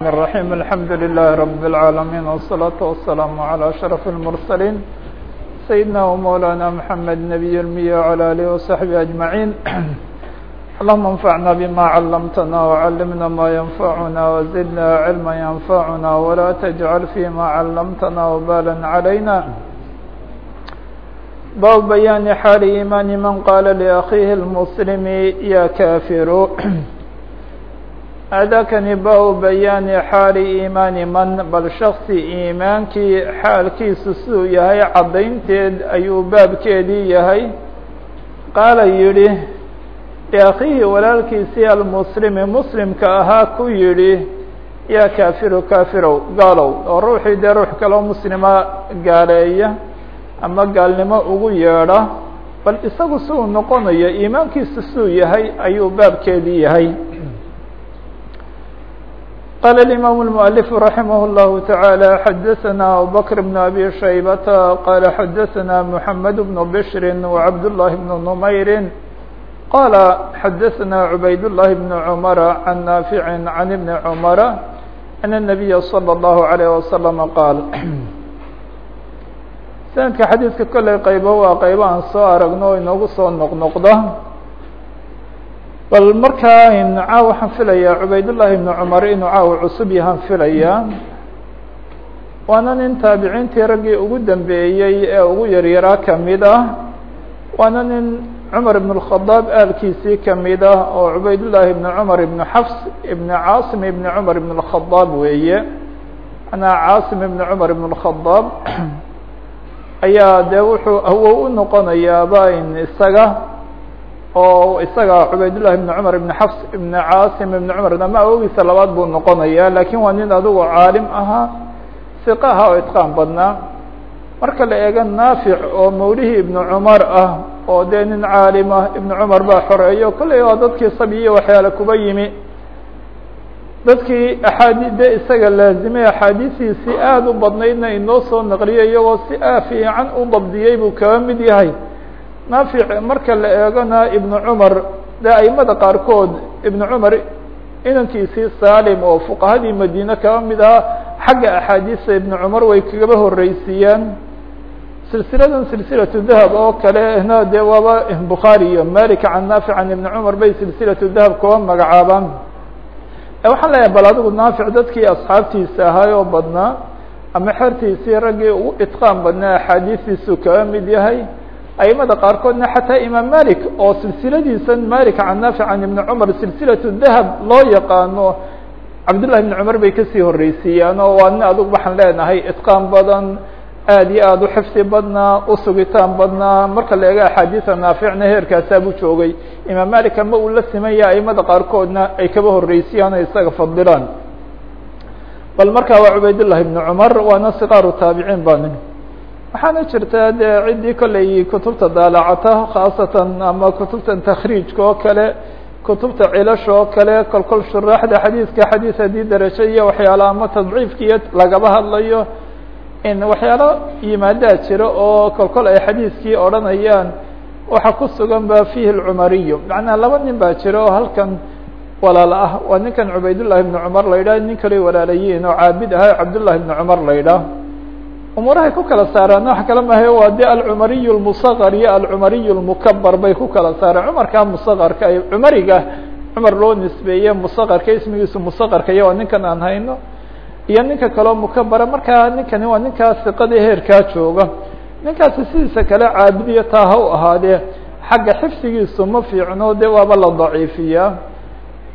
الرحيم الحمد لله رب العالمين والصلاة والسلام على أشرف المرسلين سيدنا ومولانا محمد نبي المية وعلى آله وصحبه أجمعين اللهم انفعنا بما علمتنا وعلمنا ما ينفعنا وزدنا علما ينفعنا ولا تجعل فيما علمتنا وبالا علينا باب بيان حال إيمان من قال لأخيه المسلم يا كافر adakani ba bayaani xaali iimaani man bal shaksi iimaankii xaalkiisu siduu yahay caddaynteed ayuu baabkeedii yahay qaala yidhi liakhiihi walaalkiisii almuslimi muslimka ahaa ku yidhi yaa kaafiru kaafirow gaalow oo ruuxii dee ruux kaloo muslima gaaleeya ama gaalnimo ugu yeedha bal isagu si uu noqonayo iimaankiisu siduu yahay ayuu baabkeedii yahay قال الإمام المؤلف رحمه الله تعالى حدثنا أبو بكر بن أبي شيبة قال حدثنا محمد بن بشر وعبد الله بن نمير قال حدثنا عبيد الله بن عمر عن نافع عن ابن عمر أن النبي صلى الله عليه وسلم قال سندka xadيiثka koلey qaybo waa qaybo aan soo aragno inoogu soo noqnoqda bal markaa caaw waxaan filayaa cubaydullaahi ibnu cumar inuu caawa cusub yahaan filayaa waana nin taabiciintii raggii ugu dambeeyey ee ugu yaryaraa kamid ah waana nin cumar ibn اkhadaab aalkiisii kamid ah oo cubaydullaahi ibnu cumar ibnu xafs ibn caasim ibni cumar ibn اkhadaab weeye manaa caasim ibni cumar ibn اkhadaab ayaa dee wuxuu awow u noqonayaaba in isaga oo isaga cubaydullahi ibn cumar ibn xafs ibn caasim ibn cumar ama awogiisa labaad buu noqonaya laakiin waa nin adigu caalim ahaa siqa ahaa oo itqaan badnaa marka la eego naafic oo mawlihii ibnu cumar ah oo dee nin caalim ah ibnu cumar baa xoreeyo kolley waa dadkii sabiyo waxyaale kuba yimi. Dadkii axaadi de isaga laazimay axaadiisiisii aada u badnaydna inoo soo naqliyo iyagoo si a fiican u dabdiyey buu kaba mid yahay naafic marka la eegona ibnu cumar dee aimada qaarkood ibnu cumar inankiisii salim oo fuqahadii madiine kaba mid ahaa xagga axaadiista ibnu cumar way kagaba horeysiiyaan silsiladan silsilatu dahab oo kale na dee waaba bukhaari iyo malik can naafic can ibni cumar bay silsilatu dahab kaba magacaabaan. Waxaan leeyahay bal adigu naafic dadkii asxaabtiisa ahay oo badnaa ama xertiisii raggii ugu itqaan badnaa axaadiistiisu kaba mid yahay aimada qaarkoodna xataa imaam malik oo silsiladiisa malik can naafic can ibni cumar silsilatu dahab loo yaqaano cabdullahi ibni cumar bay ka sii horeysiiyaan oo waa nin adugu waxaan leenahay itqaan badan aada iyo aada u xifdi badnaa usugitaan badnaa marka la eego axaadiisa naaficna heerkaasaabuu joogay. Imaam malik ama uu la simaya aimada qaarkoodna ay kaba horeysiiyaan o isaga fadilaan bal markaa waa cubaydullahi ibni cumar waana sikaaru taabiciin ba nin waxaana jirtaa dee ciddii kolley kutubta daalacata khaasatan ama kutubtan takriijka oo kale kutubta cilasha oo kale kol kol shuraaxda xadiiska xadiis haddii darajo iyo waxyaala ama tadciifkiiyo lagaba hadlayo in waxyaalo yimaadaa jira oo kol kol ay xadiiskii odhanayaan. Waxa ku sugan ba fihi lcumariyu macnaa laba nin baa jira oo halkan walaal ah. Waa ninkan cubaydullahi ibni cumar la yidhah nin kaley walaalayiin oo caabid ahay cabdullahi ibni cumar la yidhaah umuurahay ku kala saaraan wax kale mahe waa de alcumariy lmusaqar iyo alcumariy lmukabar bay ku kala saareen cumarkaa musaqarka ay cumariga cumar loo nisbeeye musaqarka ismigiisu musaqarka iyo waa ninkan aan hayno iyo ninka kaleo mukabara markaa ninkani waa ninkaa siqadii heerkaa jooga. Ninkaasi sidiisa kale caabudiyo taa ha u ahaadee xagga xifsigiisu ma fiicno de waaba la daciifiyaa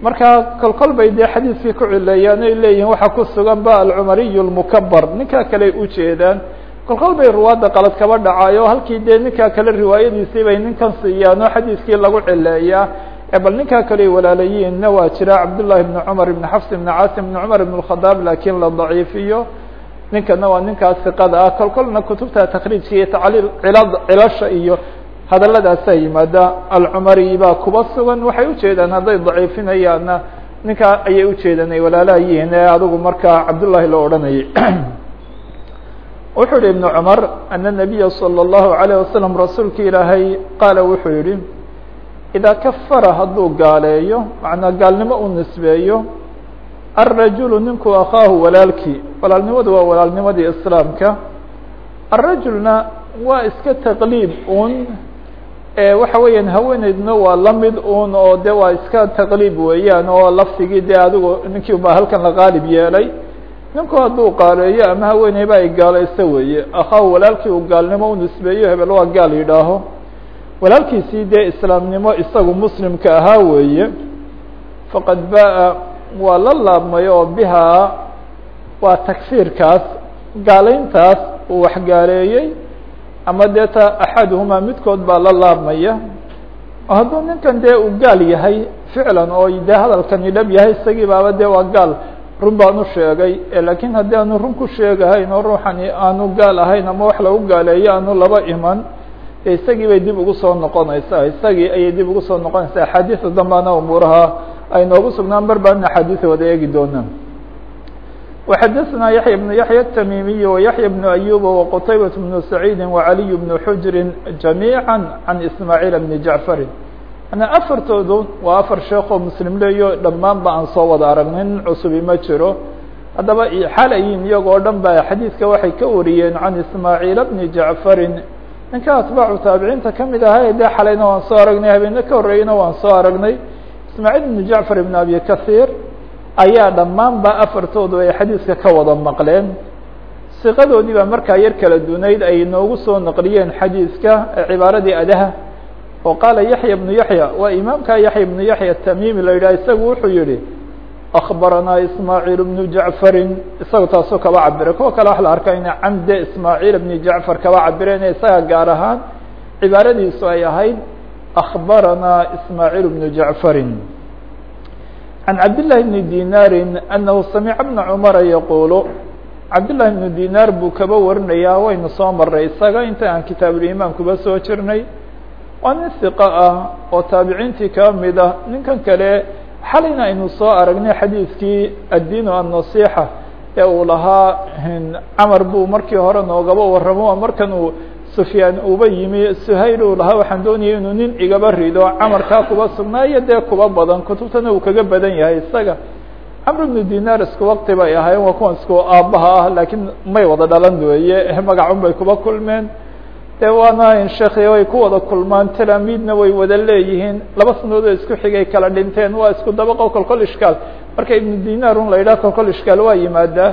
markaa kol kol bay dee xadiiskii ku cileeyaan ay leeyihiin waxaa ku sugan ba alcumariy lmukabar ninkaa kale ujeedaan kol kol bay ruwaadda qalad kaba dhacaayo halkii dee ninkaa kale riwaayadiisii bay ninkan siiyaan oo lagu cileeyaa. Bal ninkaa kale walaalayiinna waa jira cabdullahi ibni cumar ibni xafs ibni caasim ibni cumar ibn اkhadaab laakiin la daciifiyo. Ninkana waa ninkaa siqada ah. Kol kolna kutubta takriijka iyo tacliil cilad cilasha iyo hadalladaasaa yimaada alcumari baa kuba sugan waxay ujeedaan hadday daciifinayaanna ninkaa ayay ujeedaan ay walaalayihiin ee adigu markaa cabdullahi loo odhanayay wuxuu yihi ibnu cumar ana nabiya salى اllahu alayه wasalam rasuulka ilaahay qaala wuxuu yihi idaa kafara hadduu gaaleeyo macnaa gaalnimo u nisbeeyo الrajulu ninku akhaahu walaalkii walaalnimadu waa walaalnimadii islaamka الrajulna waa iska taqliib un waxa weeyaan haweeneydna waa la mid un oo de waa iska taqliib weeyaan oo lafdigii de adigu ninkii ubaa halkan la qaalib yeelay. Ninku hadduu qaaleeyo ama haweeneyba ay gaalayso weeye. Akhaahu walaalkii uu gaalnimo u nisbeeyo hebel waa gaal yidhaaho. Walaalkiisii dee islaamnimo isagu muslimka ahaa weeye. Faqad baa waa la laabmay oo bihaa waa takfiirkaas gaalayntaas uu waxgaaleeyey ama dee ta axaduhumaa midkood baa la laabmaya hadduu ninkan dee uu gaal yahay ficlan oo dee hadalkani dhab yahay isagii baaba dee waa gaal run baan u sheegay lakiin haddii aanu run ku sheegahayn oo ruuxani aanu gaal ahayn ama wax lagu gaaleeyo aanu laba iman isagii bay dib ugu soo noqonaysaa isagii ayay dib ugu soo noqonaysaa. Axaadiisa dambaana umuuraha ay noogu sugnaan bar baan axaadiisa wada eegi doonaan وxadثna yaحyى بن yaحyى التmimiي وyaحyى بن أyuب وqtayبة بن سعيid وعaliي بن xujri جamيعا عan ismاعيل بن jaعفr ana afartoodu waa afar sheekoo mslim leeyo dhammaan ba aan soo wada aragnay nin cusubi ma jiro haddaba xalayin iyagoo dhan ba xadiidka waxay ka wariyeen can ismاعيل بن jaعفri ninka atbaacu taabiciinta kamid ahaa dee xalayna waan soo aragnay habeene ka horreeyena waan soo aragnay ismaaعيل بن jaعفar بن abi kaثيr ayaa dhammaanba afartoodu ay xadiiska ka wada maqleen. Siqadoodii baa markaa yar kala dunayd ay noogu soo naqliyeen xadiiska cibaaradii adaha. Oo qaala yaxya bnu yaxya waa imaamka yaxya ibnu yaxya tamiimi la yidhah isagu wuxuu yidhi akbaranaa ismaaciil bnu jacfarin isaga taasoo kaba cabira kuwa kale wax la arkaa inay camde ismaaciil bni jacfar kaba cabireene isaga gaar ahaan cibaaradiisu ay ahayd akbaranaa ismaaciil bnu jacfarin عن cبد لله بن ديناr أنه سمع بن cمر يقuل cبد لله بن ديناr buu kaba warinaya waynu soo maray isaga inta aan kitaabulimaan kuba soo jirnay waa nin ثiqة ah oo taabiciintii kaba mid ah ninkan kale xalayna aynu soo aragnay xadiiskii الdين النصيحة ee uu lahaa cmar buu markii hore noogaba waramo markan uu sufyaan uba yimi suhayl uu lahaa waxaan doonayay inuu nin igaba rido camarkaa kuba sugnaayo dee kuba badan kutubtana uu kaga badan yahay isaga. Camr ibnu dinar isku wakti bay ahaayeen waa kuwan isku aabbaha ah laakiin may wada dhalan weeye eh, magacun bay kuba kulmeen. Dee waana sheekhi way ku wada kulmaan talaamiidna way wada leeyihiin laba sanadood isku xigay kala dhinteen waa isku dabaqo kolkol ishkaal. Marka ibnu dinar un la yidhaha kolkol ishkaal waa yimaadaa.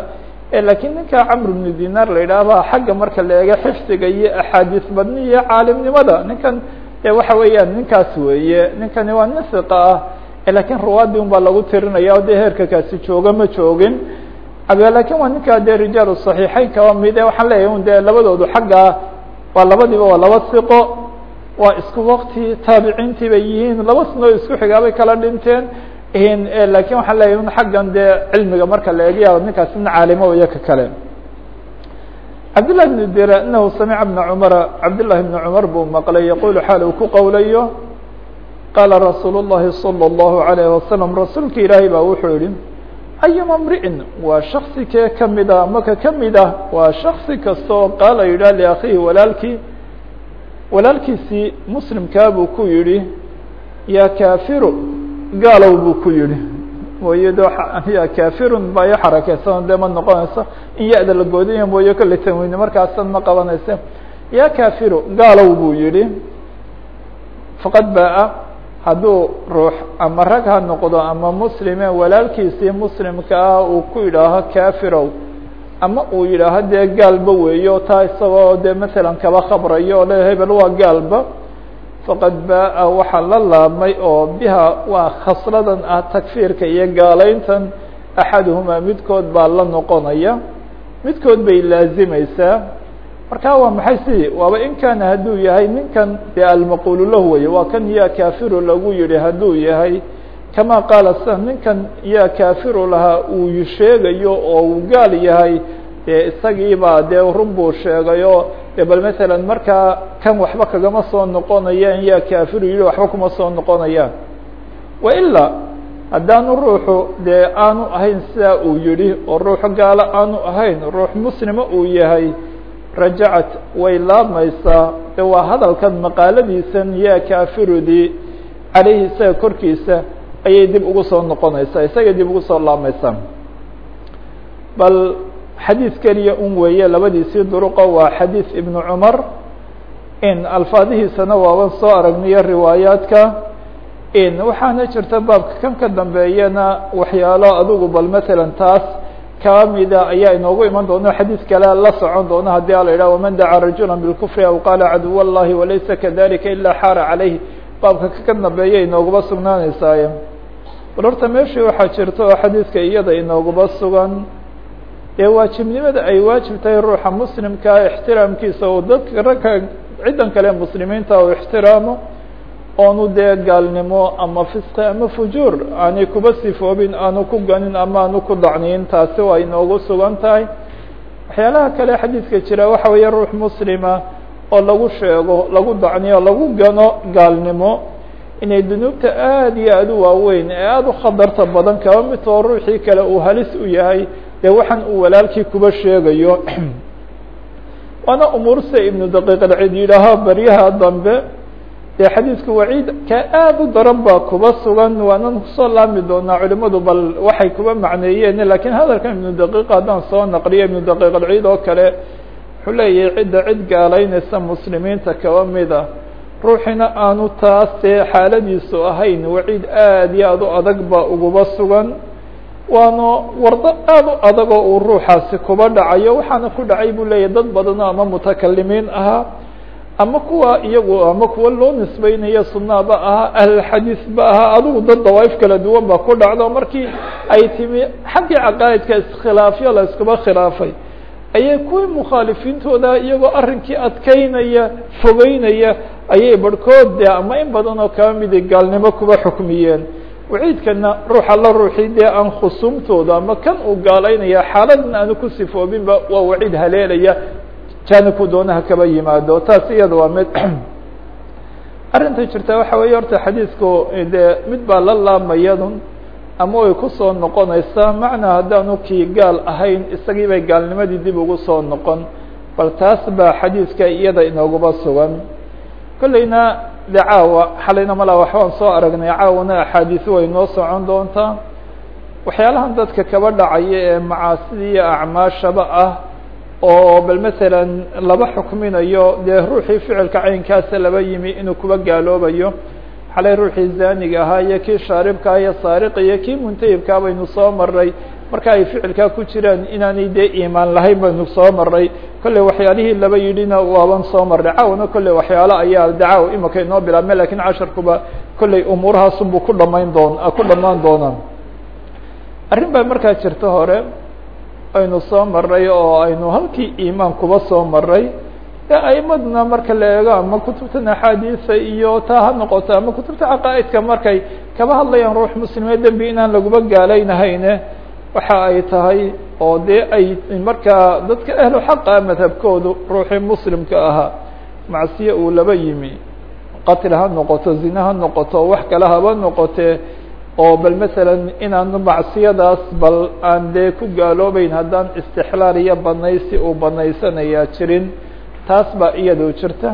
Eh, lakiin ninka camr bn dinar la yidhaahda xagga marka la xifdiga iyo axaadiis badni iyo caalimnimada ninkan eh, waxa weeyaan ninkaas weeye ninkani waa nin ah. Eh, lakiin ruwaadii un baa lagu tirinaya de heerka kaasi jooga ma joogin. Lakiin waa ninka de rijaal صaxiixeyn mid e waxaan leeyahy un labadoodu xagga ah, waa labadiiba waa laba iqo waa isku wakti taabiciintii bay yihiin laba sano isku xigaabay kala dhinteen. lakin waxaan leeyahy un xaggan dee cilmiga marka la eegaya ninkaas nin caalimo waya ka kale cabdالlah بن dir inahu samica بna cmara cabdالlahi بn cmar buu maqlay yaqulu xaal uu ku qowlayo qaala rasuul الlahi salى الlahu عalيه wasalam rasuulka ilaahay baa wuxuu yihi ayuma mri'in waa shaksi kee kamida maka kamid ah waa shaksi kasta oo qaala yidhah liakhihi walaalkii walaalkiisii muslimkaa buu ku yihi ya kafiru gaalow buu ku yihi mooye de ya kafirun baa i xarakeysan de ma noqonayso in ya-da la goodaya mooye kale tanweyne markaasan ma qabanaysa ya kafiru gaalow buu yihi faqad baa hadduu ruux ama rag ha noqdo ama muslime walaalkiisii muslimka ah uu ku yidhaaho kafirow ama uu yidhaaho dee gaalba weeyo taa isagoo de masalan kaba khabrayo o le waa gaalba faqad baa waxaa la laabmay oo biha waa khasladan ah takfiirka iyo gaalayntan axaduhumaa midkood baa la noqonaya. Midkood bay laazimaysaa. Marka waa maxay sidii waaba in kaana hadduu yahay ninkan dee almaqulu lahu weye waa kan yaa kafiru lagu yihi hadduu yahay. Kama qaala sa ninkan yaa kafiru lahaa uu sheegayo oo uu gaal yahay dee isagiibaa dee run buu sheegayo bal masalan markaa kan waxba kagama soo noqonayaan yaa kafiru yihi waxba kuma soo noqonayaan wailaa haddaanu ruuxu dee aanu ahayn sidaa uu yihi oo ruuxu gaalo aanu ahayn ruux muslima uu yahay rajacat way laabmaysaa. De waa hadalkan maqaaladiisan yaa kafirudii caleyhi isaga korkiisa ayay dib ugu soo noqonaysaa isagay dib ugu soo laabmaysaa bal xadiid keliya un weeye labadiisii duruqo waa xadiid ibnu cumar. In alfaadihiisana waaban soo aragniyo riwaayaadka. Waxaana jirta baabka kan ka dambeeyana waxyaalo adigu bal matalan taas kamida ayaa inoogu iman doona xadiid kale la socon doona haddii a la yidhah waman dacaa rajula bilkufri aw qaala caduw اllahi walaysa kadalika ila xaara calayh baabka ka dambeeya inooguba sugnaanaysaaye bal horta meeshii waxaa jirta oo xadiidka iyada inooguba sugan ee waajibnimada ay waajib tahay ruuxa muslimkaa ixtiraamkiisa oo dadka ragka ciddan kale muslimiinta u ixtiraamo oonu dee gaalnimo ama fisqi ama fujuur. Aanay kuba sifoobin aanu ku ganin ama aanu ku dacniyin taasi waa inoogu sugan tahay. Waxyaalaha kale xadiidka jira waxa weeye ruux muslima oo lagu sheego lagu dacniyo lagu gano gaalnimo inay dunuubta aada iyo aada u waaweyn ee aada u khatarta badan kaba mid oo ruuxii kale uu halis u yahay dee waxaan uu walaalkii kuba sheegayo waana umuursa ibnu daqiiq alcid yidhaaho beryaha dambe dee xadiidku waciid ka aada u daran baa kuba sugan. Waanan ku soo laami doonaa culimadu bal waxay kuba macneeyeen lakiin hadalkan ibnu daqiiq haddaan soo naqliyo ibnu daqiiq alciid oo kale wuxuu leeyahay cidda cid gaalaynaysa muslimiinta kaba mida. Ruuxina aanu taas dee xaaladiisu ahayn. Waciid aada iyo aada u adag baa uguba sugan waana wardo aada u adagoo uu ruuxaasi kuba dhacayo waxaana ku dhacay buu leeyahay dad badanoo ama mutakalimiin ahaa ama kuwa iyagu ama kuwa loo nisbeynayo sunaba ahaa ahlulxadiisba ahaa adigu dad dawaaif kala duwan baa ku dhacdo markii ay timi xaggii caqaa'idka iskhilaafyo la iskuba khilaafay ayay kuwii mukhaalifiintooda iyagoo arrinkii adkeynaya fogeynaya ayay barhkood ama in badan oo kaba midi gaalnimo kuba xukmiyeen waciidkana ruuxa la ruuxii dee aan khusuumtooda ama kan uu gaalaynaya xaaladna aanu ku sifoobinba waa waciid haleelaya jaanibku doonaha kaba yimaado taas iyada waa mid arrinta jirta waxa weeye horta xadiidku dee mid baa la laamayadun ama way ku soo noqonaysaa macnaa haddaanu kii gaal ahayn isagii bay gaalnimadii dib ugu soo noqon bal taas baa xadiidka iyada inooguba sugan kolleyna de caawa xalayna malaa waxbaan soo aragnay caawana axaadiis way noo socon doontaa. Waxyaalahan dadka kaba dhacaya ee macaasida iyo acmaashaba ah oo bal masalan laba xukminayo dee ruuxii ficilka caynkaasa laba yimi inuu kuba gaaloobayo xalay ruuxii zaaniga ahaa iyo kii shaaribkaa iyo saariqa iyo kii muntahibkaa baynu soo maray marka ay ficilkaa ku jiraan inaanay dee iimaan lahayn baynu soo maray kolley waxyaalihii laba yidhina waaban soo marray caawana kolley waxyaalo ayaa dacaaw imika inoo bilaabme laakiin casharkuba kolley umuurahaasunbuu ku dhamayn doon ku dhamaan doonaa arrin baa markaa jirta hore aynu soo maray oo aynu halkii iimaan soo maray de aimaduna marka la eego ama kutubtan axaadiisa iyo taa ha noqoto ama kutubta caqaa'idka markay kaba hadlayaan ruux muslime dembi inaan laguba gaalaynahayne waxa ay tahay oo dee ay markaa dadka ahlu xaqa madhabkoodu ruuxii muslimka ahaa macsiye uu laba yimi. Qatl ha noqoto zine ha noqoto wax kale haba noqotee oo bal masalan inaanu macsiyadaas bal aan dee ku gaaloobeyn haddaan istixlaal iyo banaysi uu banaysanayaa jirin taas baa iyadoo jirta.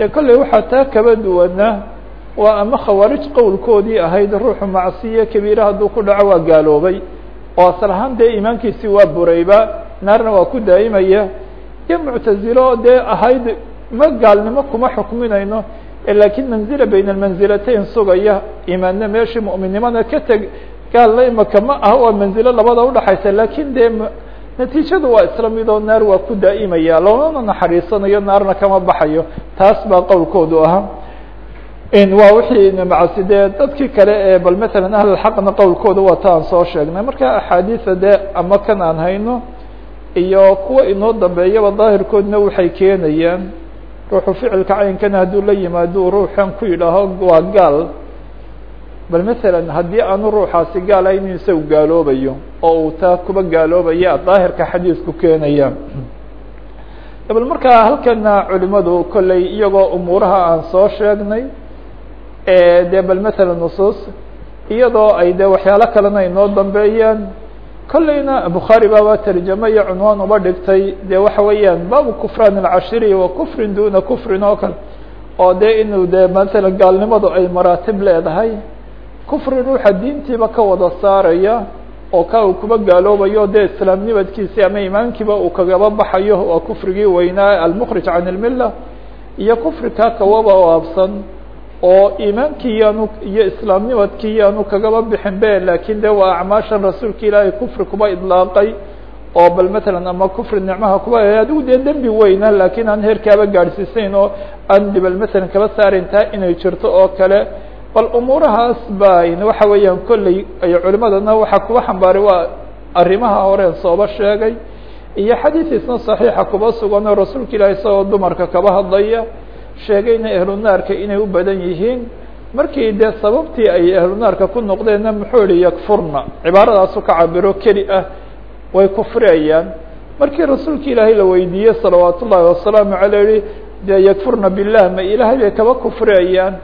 Ee kolley waxaa taa kaba duwana waa ama khawaarij qowlkoodii ahayd ruuxu macsiye kabiire hadduu ku dhaco waa gaaloobay oo asal ahaan dee iimaankiisii waa burayba naarna waa ku daa'imaya. Iyo muctazilo dee ahayd ma gaalnimo kuma xukminayno lakiin manzila bayn almanzilatayn sugaya imaanna meeshii mu'minnimada ka teg gaalna imaka ma ah waa manzilo labada udhaxaysa laakiin dee natiijadu waa isla midoo naar waa ku daa'imaya loonana naxariisanayo naarna kama baxayo. Taas baa qowlkoodu ahaa waa wixii macasi dee dadkii kale ee bal matalan ahlulxaqna qowlkooda waa ta aan soo sheegnay. Marka axaadiisa dee ama kan aan hayno iyo kuwa inoo dambeeyaba daahirkoodna waxay keenayaan ruuxu ficilka caynkana hadduu la yimaado ruuxan ku yidhaaho waa gaal. Bal masalan haddii aanu ruuxaasi gaal ahayn isagu gaaloobayo oo uu taa kuba gaaloobaya daahirka xadiisku keenaya bal markaa halkana culimadu kolley iyagoo umuuraha aan soo sheegnay dee bal masalan nusuus iyadoo ay de waxyaalo kalena inoo dambeeyaan. Kolleyna bukhaari baaba tarjamo iyo cunwaan uba dhigtay de waxa weeyaan baabu kufraan alcashiri wa kufrin duna kufrin oo kale oo de inuu de masalan gaalnimadu ay maraatib leedahay. Kufri ruuxa diintiiba ka wada saaraya oo ka uu kuba gaaloobayo dee islaamnimadkiisi ama imaankiiba uu kagaba baxayo waa kufrigii weynaa almkrij can اlmila iyo kufrikaa kawaba oo absan oo iimaankii iyo islaamnimadkii kagaba bixin be laakiin de waa acmaashan rasuulka ilaahay kufri kuba idlaaqay oo bal matalan ama kufri nicmaha kuba adigu dee dembi weyna laakiin aan heerkaaba gaadhsiisayn oo aan bal matalan kaba saarayn taa inay jirto oo kale. Bal umuurahaas ba waxa weeyaan kolley culimadana waxaa kuba xambaaray waa arrimaha horeen sooba sheegay. Iyo xadiidiisna صaxiixa kuba sugan oo rasuulka ilahi isagoo dumarka kaba hadlaya sheegayna ahlunaarka inay u badan yihiin. Markii dee sababtii ay ahlunaarka ku noqdeenna muxuu yihi yakfurna. Cibaaradaasu ka cabiro keli ah way kufriyayaan markii rasuulka ilaahay la weydiiyey salawaat wasalaamu alay yihi dee yakfurna bilah ma ilaahay bay kaba kufriyayaan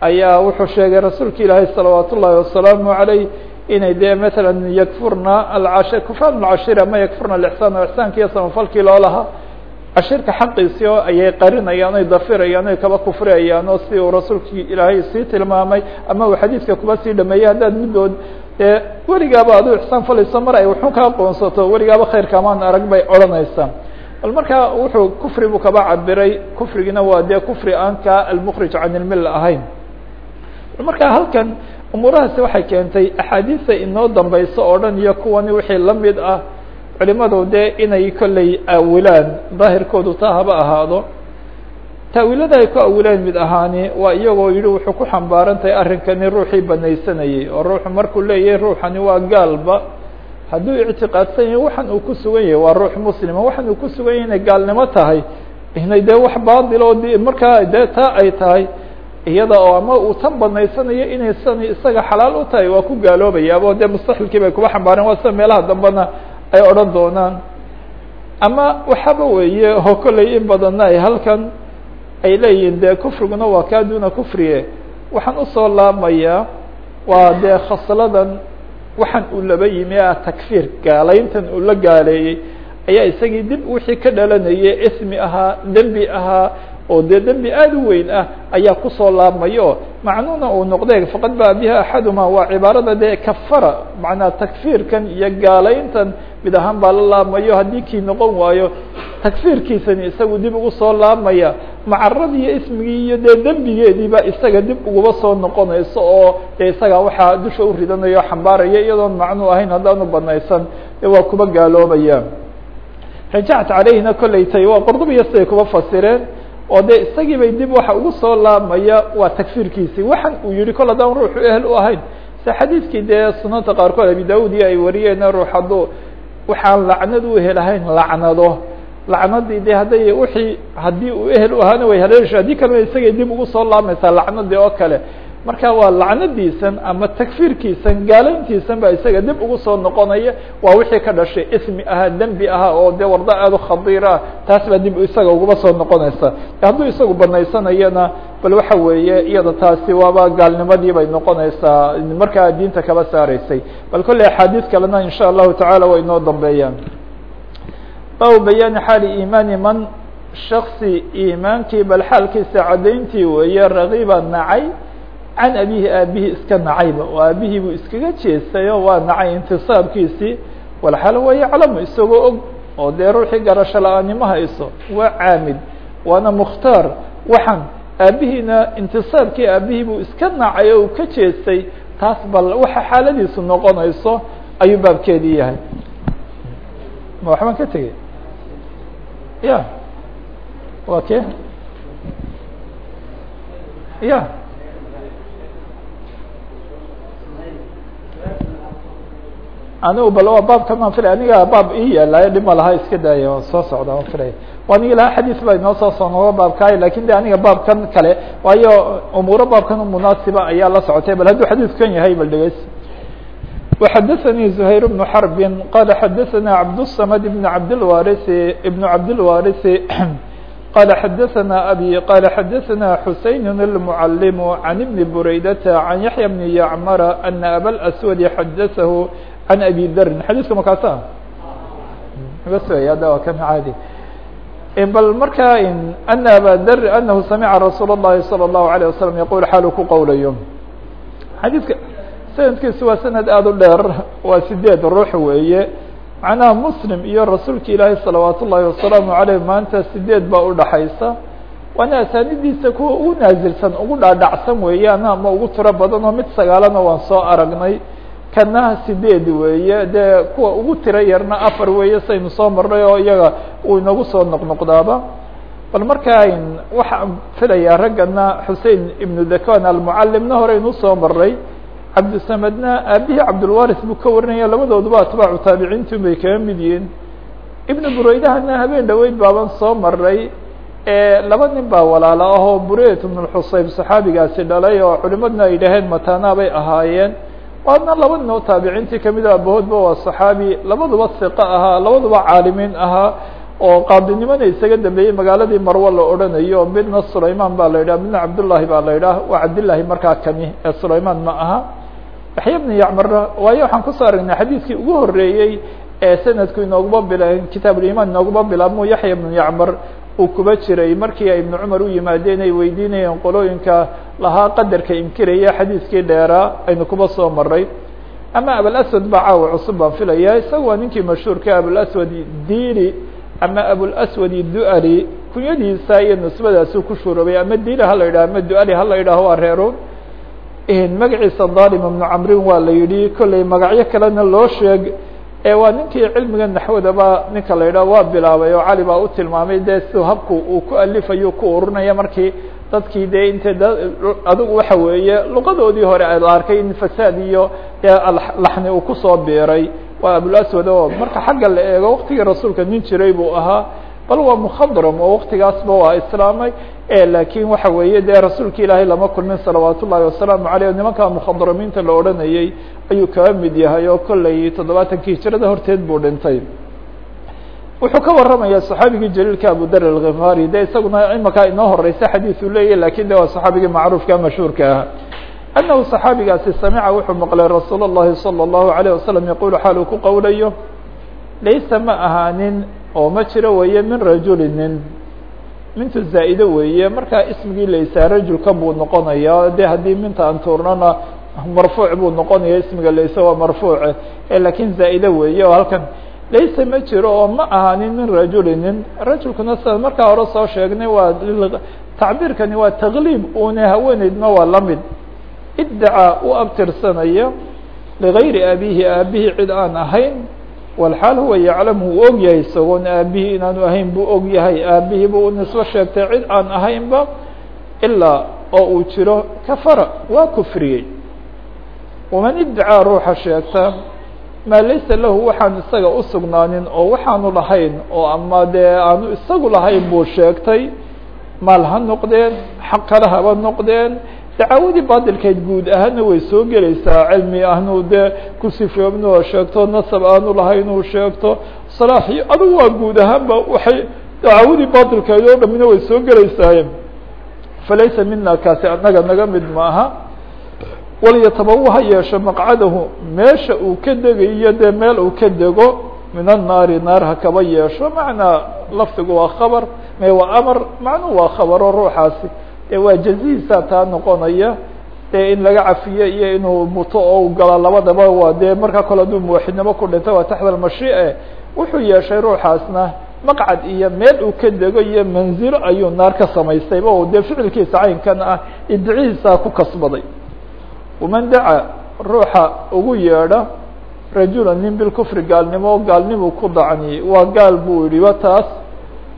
ayaa wuxuu sheegay rasuulka ilaahay salawaat wasalaamu aleyh inay dee maala yakfurna alcash kufraan alcashira ma yakfurna alixsaan ixsaankiiyo samafalkii loo lahaa cashirka xaqiisi oo ayay qarinayaan oy dafirayaan oy kaba kufriyayaan oo si uu rasuulki ilaahay sii tilmaamay ama uu xadiidka kuba sii dhameeyey haddaad midood dee weligaaba adu ixsaan falayso mar ay waxun ka aqoonsato weligaaba khayrka amaan arag bay odhanaysaa bal markaa wuxuu kufri buu kaba cabiray kufrigina waa dee kufri aan ka almkrij can اlmila ahayn. Marka halkan umuurahaasi waxay keentay axaadiista inoo dambeyso oo dhan iyo kuwani wixii la mid ah culimadu dee inay kolley awilaan daahirkoodu taa haba ahaado taawiilada ay ku awilaan mid ahaani waa iyagoo yihi wuxuu ku xambaaran tahay arrinkani ruuxii banaysanayey oo ruuxu markuu leeyahay ruuxani waa gaalba hadduu ictiqaadsan yahay waxan uu ku sugan yahay waa ruux muslima waxan uu ku sugan yahay inay gaalnimo tahay inay dee wax baadil oo d markaa dee taa ay tahay iyada oo ama uu tan banaysanayo inay san isaga xalaal u tahay waa ku gaaloobayaabo dee mustaxilkii bay kuba xambaareen waa sida meelaha dambena ay odhan doonaan. Ama waxaaba weeye oo kolley in badanna ay halkan ay leeyihiin dee kufriguna waa kaa duna kufrie waxaan u soo laamayaa waa dee khasladan waxaan uu laba yimi ah takfiir gaalayntan uu la gaaleeyey ayaa isagii dib wixii ka dhalanayay ismi ahaa dembi ahaa oo dee dembi aad u weyn ah ayaa ku soo laabmayo. Macnuhuna uu noqde faqad baa biha axaduma waa cibaarada dee kafara macnaa takfiirkan iyo gaalayntan mid ahaan baa la laabmayo haddii kii noqon waayo takfiirkiisani isagu dib ugu soo laabmaya. Macaradii iyo ismigii iyo dee dembigeediiba isaga dib uguba soo noqonayso oo dee isaga waxaa dusha u ridanayo xambaaraya iyadoon macnuu ahayn haddaanu banaysan dee waa kuba gaaloobaya rajacat caleyhina kolley tay waa qordubiya siday kuba fasireen oo de isagii bay dib waxa ugu soo laabmaya waa takfiirkiisii. Waxan uu yihi kol haddaan ruuxu ehel u ahayn. Se xadiidkii dee sunanta qaarkood abi daud iyo ay wariyeen ruux hadduu waxaan lacnad u helahayn lacnado. Lacnadii de hadday wixii haddii uu ehel u ahaana way haleesho haddii kalena isagay dib ugu soo laabmaysaa lacnadii oo kale marka waa lacnadiisan ama takfiirkiisan gaalayntiisan baa isaga dib ugu soo noqonaya waa wixii ka dhashay ismi ahaa dembi ahaa oo dee wardo aad u khadiir ah taas baa dib isaga uguba soo noqonaysa. Hadduu isagu banaysanayana bal waxa weeye iyada taasi waaba gaalnimadii bay noqonaysaa markaa diinta kaba saaraysay. Bal kolley axaadiis kalena in allahu tacala way inoo dambeeyaan. Baabu bayaani xaali iimaani man shaksi iimaankii bal xaalkiisa caddayntii weeye ragiba nacay can abihi aabihi iska nacayba oo aabihii buu iskaga jeestayo waa nacay intisaabkiisii walxaal waa yaclamu isagoo og oo dee ruuxii garasho la'aanimo hayso waa caamid waana mukhtaar waxan aabihiina intisaabkii aabihii buu iska nacay oo uu ka jeestay taas bal waxa xaaladiisu noqonayso ayuu baabkeedii yahay. Ma waxbaan ka tegey? Ya wa ke ya anigu bal waa baabkan waan filay aniga baab ii yaalayo dhib ma laha iska daaya waan soo socda waan filaya anigi laha xadiis ba inoo soo sonoga baabkaay lakin de aniga baabkan kale waayo umuuro baabkan munaasiba ayaa la socotay bal hadduu xadiiskan yahay bal dhegeys وxadثnي زهير بن حرب qال xadثna عبدالصمد بن عبدالوارث بن عبدالوارث قال xdثna أbي قال xdثna حuسين المعلم عن بن بريدة عن يحيى بن يعمر أن أbا الأسود xdثه عن أbي dr xadيثka makaasa bs ada waa kan caadi bal marka أن أbا dr أنه سمع رsuuل اللhi صلى الله عليه وسلم يقول xaalu ku qowlayo xadيثka sanadkiisu waa sanad aad u dheer waa sideed ruux weeye macnaha muslim iyo rasuulka ilaahay salawaat ullaahi wasalaamu aleyh maanta sideed baa udhaxaysa waana asaanidiisa kuwa ugu naasilsan ugu dhaadhacsan weeyaan ama ugu tiro badan oo mid sagaalana waan soo aragnay kana sideed weeye dee kuwa ugu tiro yarna afar weeye saynu soo marnay oo iyaga uu inagu soo noqnoqdaaba. Bal markaa waxaan filayaa raggana xusein ibnu dakan almucalimna horeynu soo maray cabdisamedna aabihii cabdulwaris buu ka warinaya labadooduba atbaacu taabiciintu bay kaga mid yihiin. Ibnu buraydahana habeen dhaweyd baaban soo maray laba nin baa walaalo ahoo bureyt ibn xusayb saxaabigaasi dhalay oo culimadna ay dhaheen matana bay ahaayeen waadna laba nin oo taabiciintii ka mid a abahoodba waa saxaabi labaduba siqa ahaa labaduba caalimiin ahaa oo qaadinimana isaga dambeeyey magaaladii marwo la odhanayo midna sulayman baa la yidhah midna cabdullahi baa la yidhah waa cabdillahi markaa kani ee sulayman ma aha. Yaxya bni yacmarna waayo waxaan ku soo aragnay xadiidkii ugu horeeyey ee sanadku inooguma bila kitaabulimaan inooguma bilaabmo yaxya bnu yacmar uu kuba jiray markii ay ibnu cumar u yimaadeen ay weydiinayeen qolooyinka lahaa qadarka inkiraya xadiiskii dheeraa aynu kuba soo maray ama abulaswad baa caawa cusub baan filaya isaga ninkii mashhuurka abulaswad dili ama abulaswad duali kunyadiisa iyo nisbadaasu ku shuurobay ama dili hala yidhah ama duali hala yidhaho waa reero magaciisa dalim ibnu camrin waa la yidhi kolley magacyo kalena loo sheeg waa ninkii cilmiga naxwadaba ninka la yidhah waa bilaabay oo cali baa u tilmaamay dee si habku uu ku alifayo ku ururinaya markii dadkii dee inta d waxa weeye luqadoodii hore la arkay in fasaad iyo laxni uu ku soo biiray. Waa abulaswad oo marka xagga la eego waktigii rasuulka nin jiray buu ahaa bal waa mukadram oo waktigaasba waa islaamay lakin waxa weeye dee rasuulka ilaahay lama kulmin salawaat ullahi wasalaamu aleyh nimanka mukhadramiinta la odhanayey ayuu kaga mid yahay oo kolley toddobaatankii hijrada horteed buu dhintay wuxuu ka waramaya صaxaabigii jaliilka abu dar alghifari de isaguna imaka inoo horeysa xadiiثu leeyahy lakin de waa صaxaabigii macruufka mashhuurka ah anahu صaxaabigaasi samica wuxuu maqlay rasuul الlahi salى الlahu عalيه wasalam yaqulu xaal uu ku qowlayo laysa ma ahaanin oo ma jiro weeye min rajuli nin. Mintu zaa'ide weeye markaa ismigii laysaa rajulkan buu noqonaya de haddii minta aan tuurnana marfuuc buu noqonaya ismiga laysa waa marfuuce laakiin zaa'ide weeye oo halkan laysa ma jiro oo ma ahaanin min rajuli rajulkuna sida markaa hore soo sheegnay waa tacbiirkani waa takliib una haweeneydna waa la mid iddaca u abtirsanaya ligayri abihi aabihii cid aan ahayn walxaal huwa yaclamu uu og yahay isagoon aabihii inaanu ahayn buu og yahay aabihii buu u nisbo sheegtay cid aan ahaynba ilaa oo uu jiro kafara waa kufriyey. waman iddacaa ruuxa sheegta maa laysa lahu waxaan isaga usugnaanin oo waxaanu lahayn oo ama dee aanu isagu lahayn buu sheegtay maal ha noqdeen xaq kale haba noqdeen dacaawadii baadilkeed guud ahaana way soo gelaysaa. Cilmi ahnu dee ku sifoobin oo sheegto nasab aanu lahayn uu sheegto. Salaaxi adugu waa guud ahaanba waxay dacaawadii baadilkeed oo dhamina way soo gelaysaaye falaysa mina kaasi anaga naga mid maaha walyatabawa ha yeesho maqcadahu meesha uu ka degayo dee meel uu ka dego min annaari naar ha yeesho. Macnaa lafdigu waa khabar me waa amar macnuhu waa khabaro ruuxaasi dee waa jazihiisa taa noqonaya dee in laga cafiyo iyo inuu muto oo gala labadaba waa dee markaa kole hadduu muwaxidnimo ku dhintay waa taxta almashiice wuxuu yeeshay ruuxaasna maqcad iyo meel uu ka dego iyo manzilo ayuu naar ka samaystayba o dee ficilkiisa caynkan ah idicihiisa ku kasbaday. Waman daca ruuxa ugu yeedha rajula nin bilkufri gaalnimo gaalnimu ku dacniyey waa gaal buu yihi wa taas.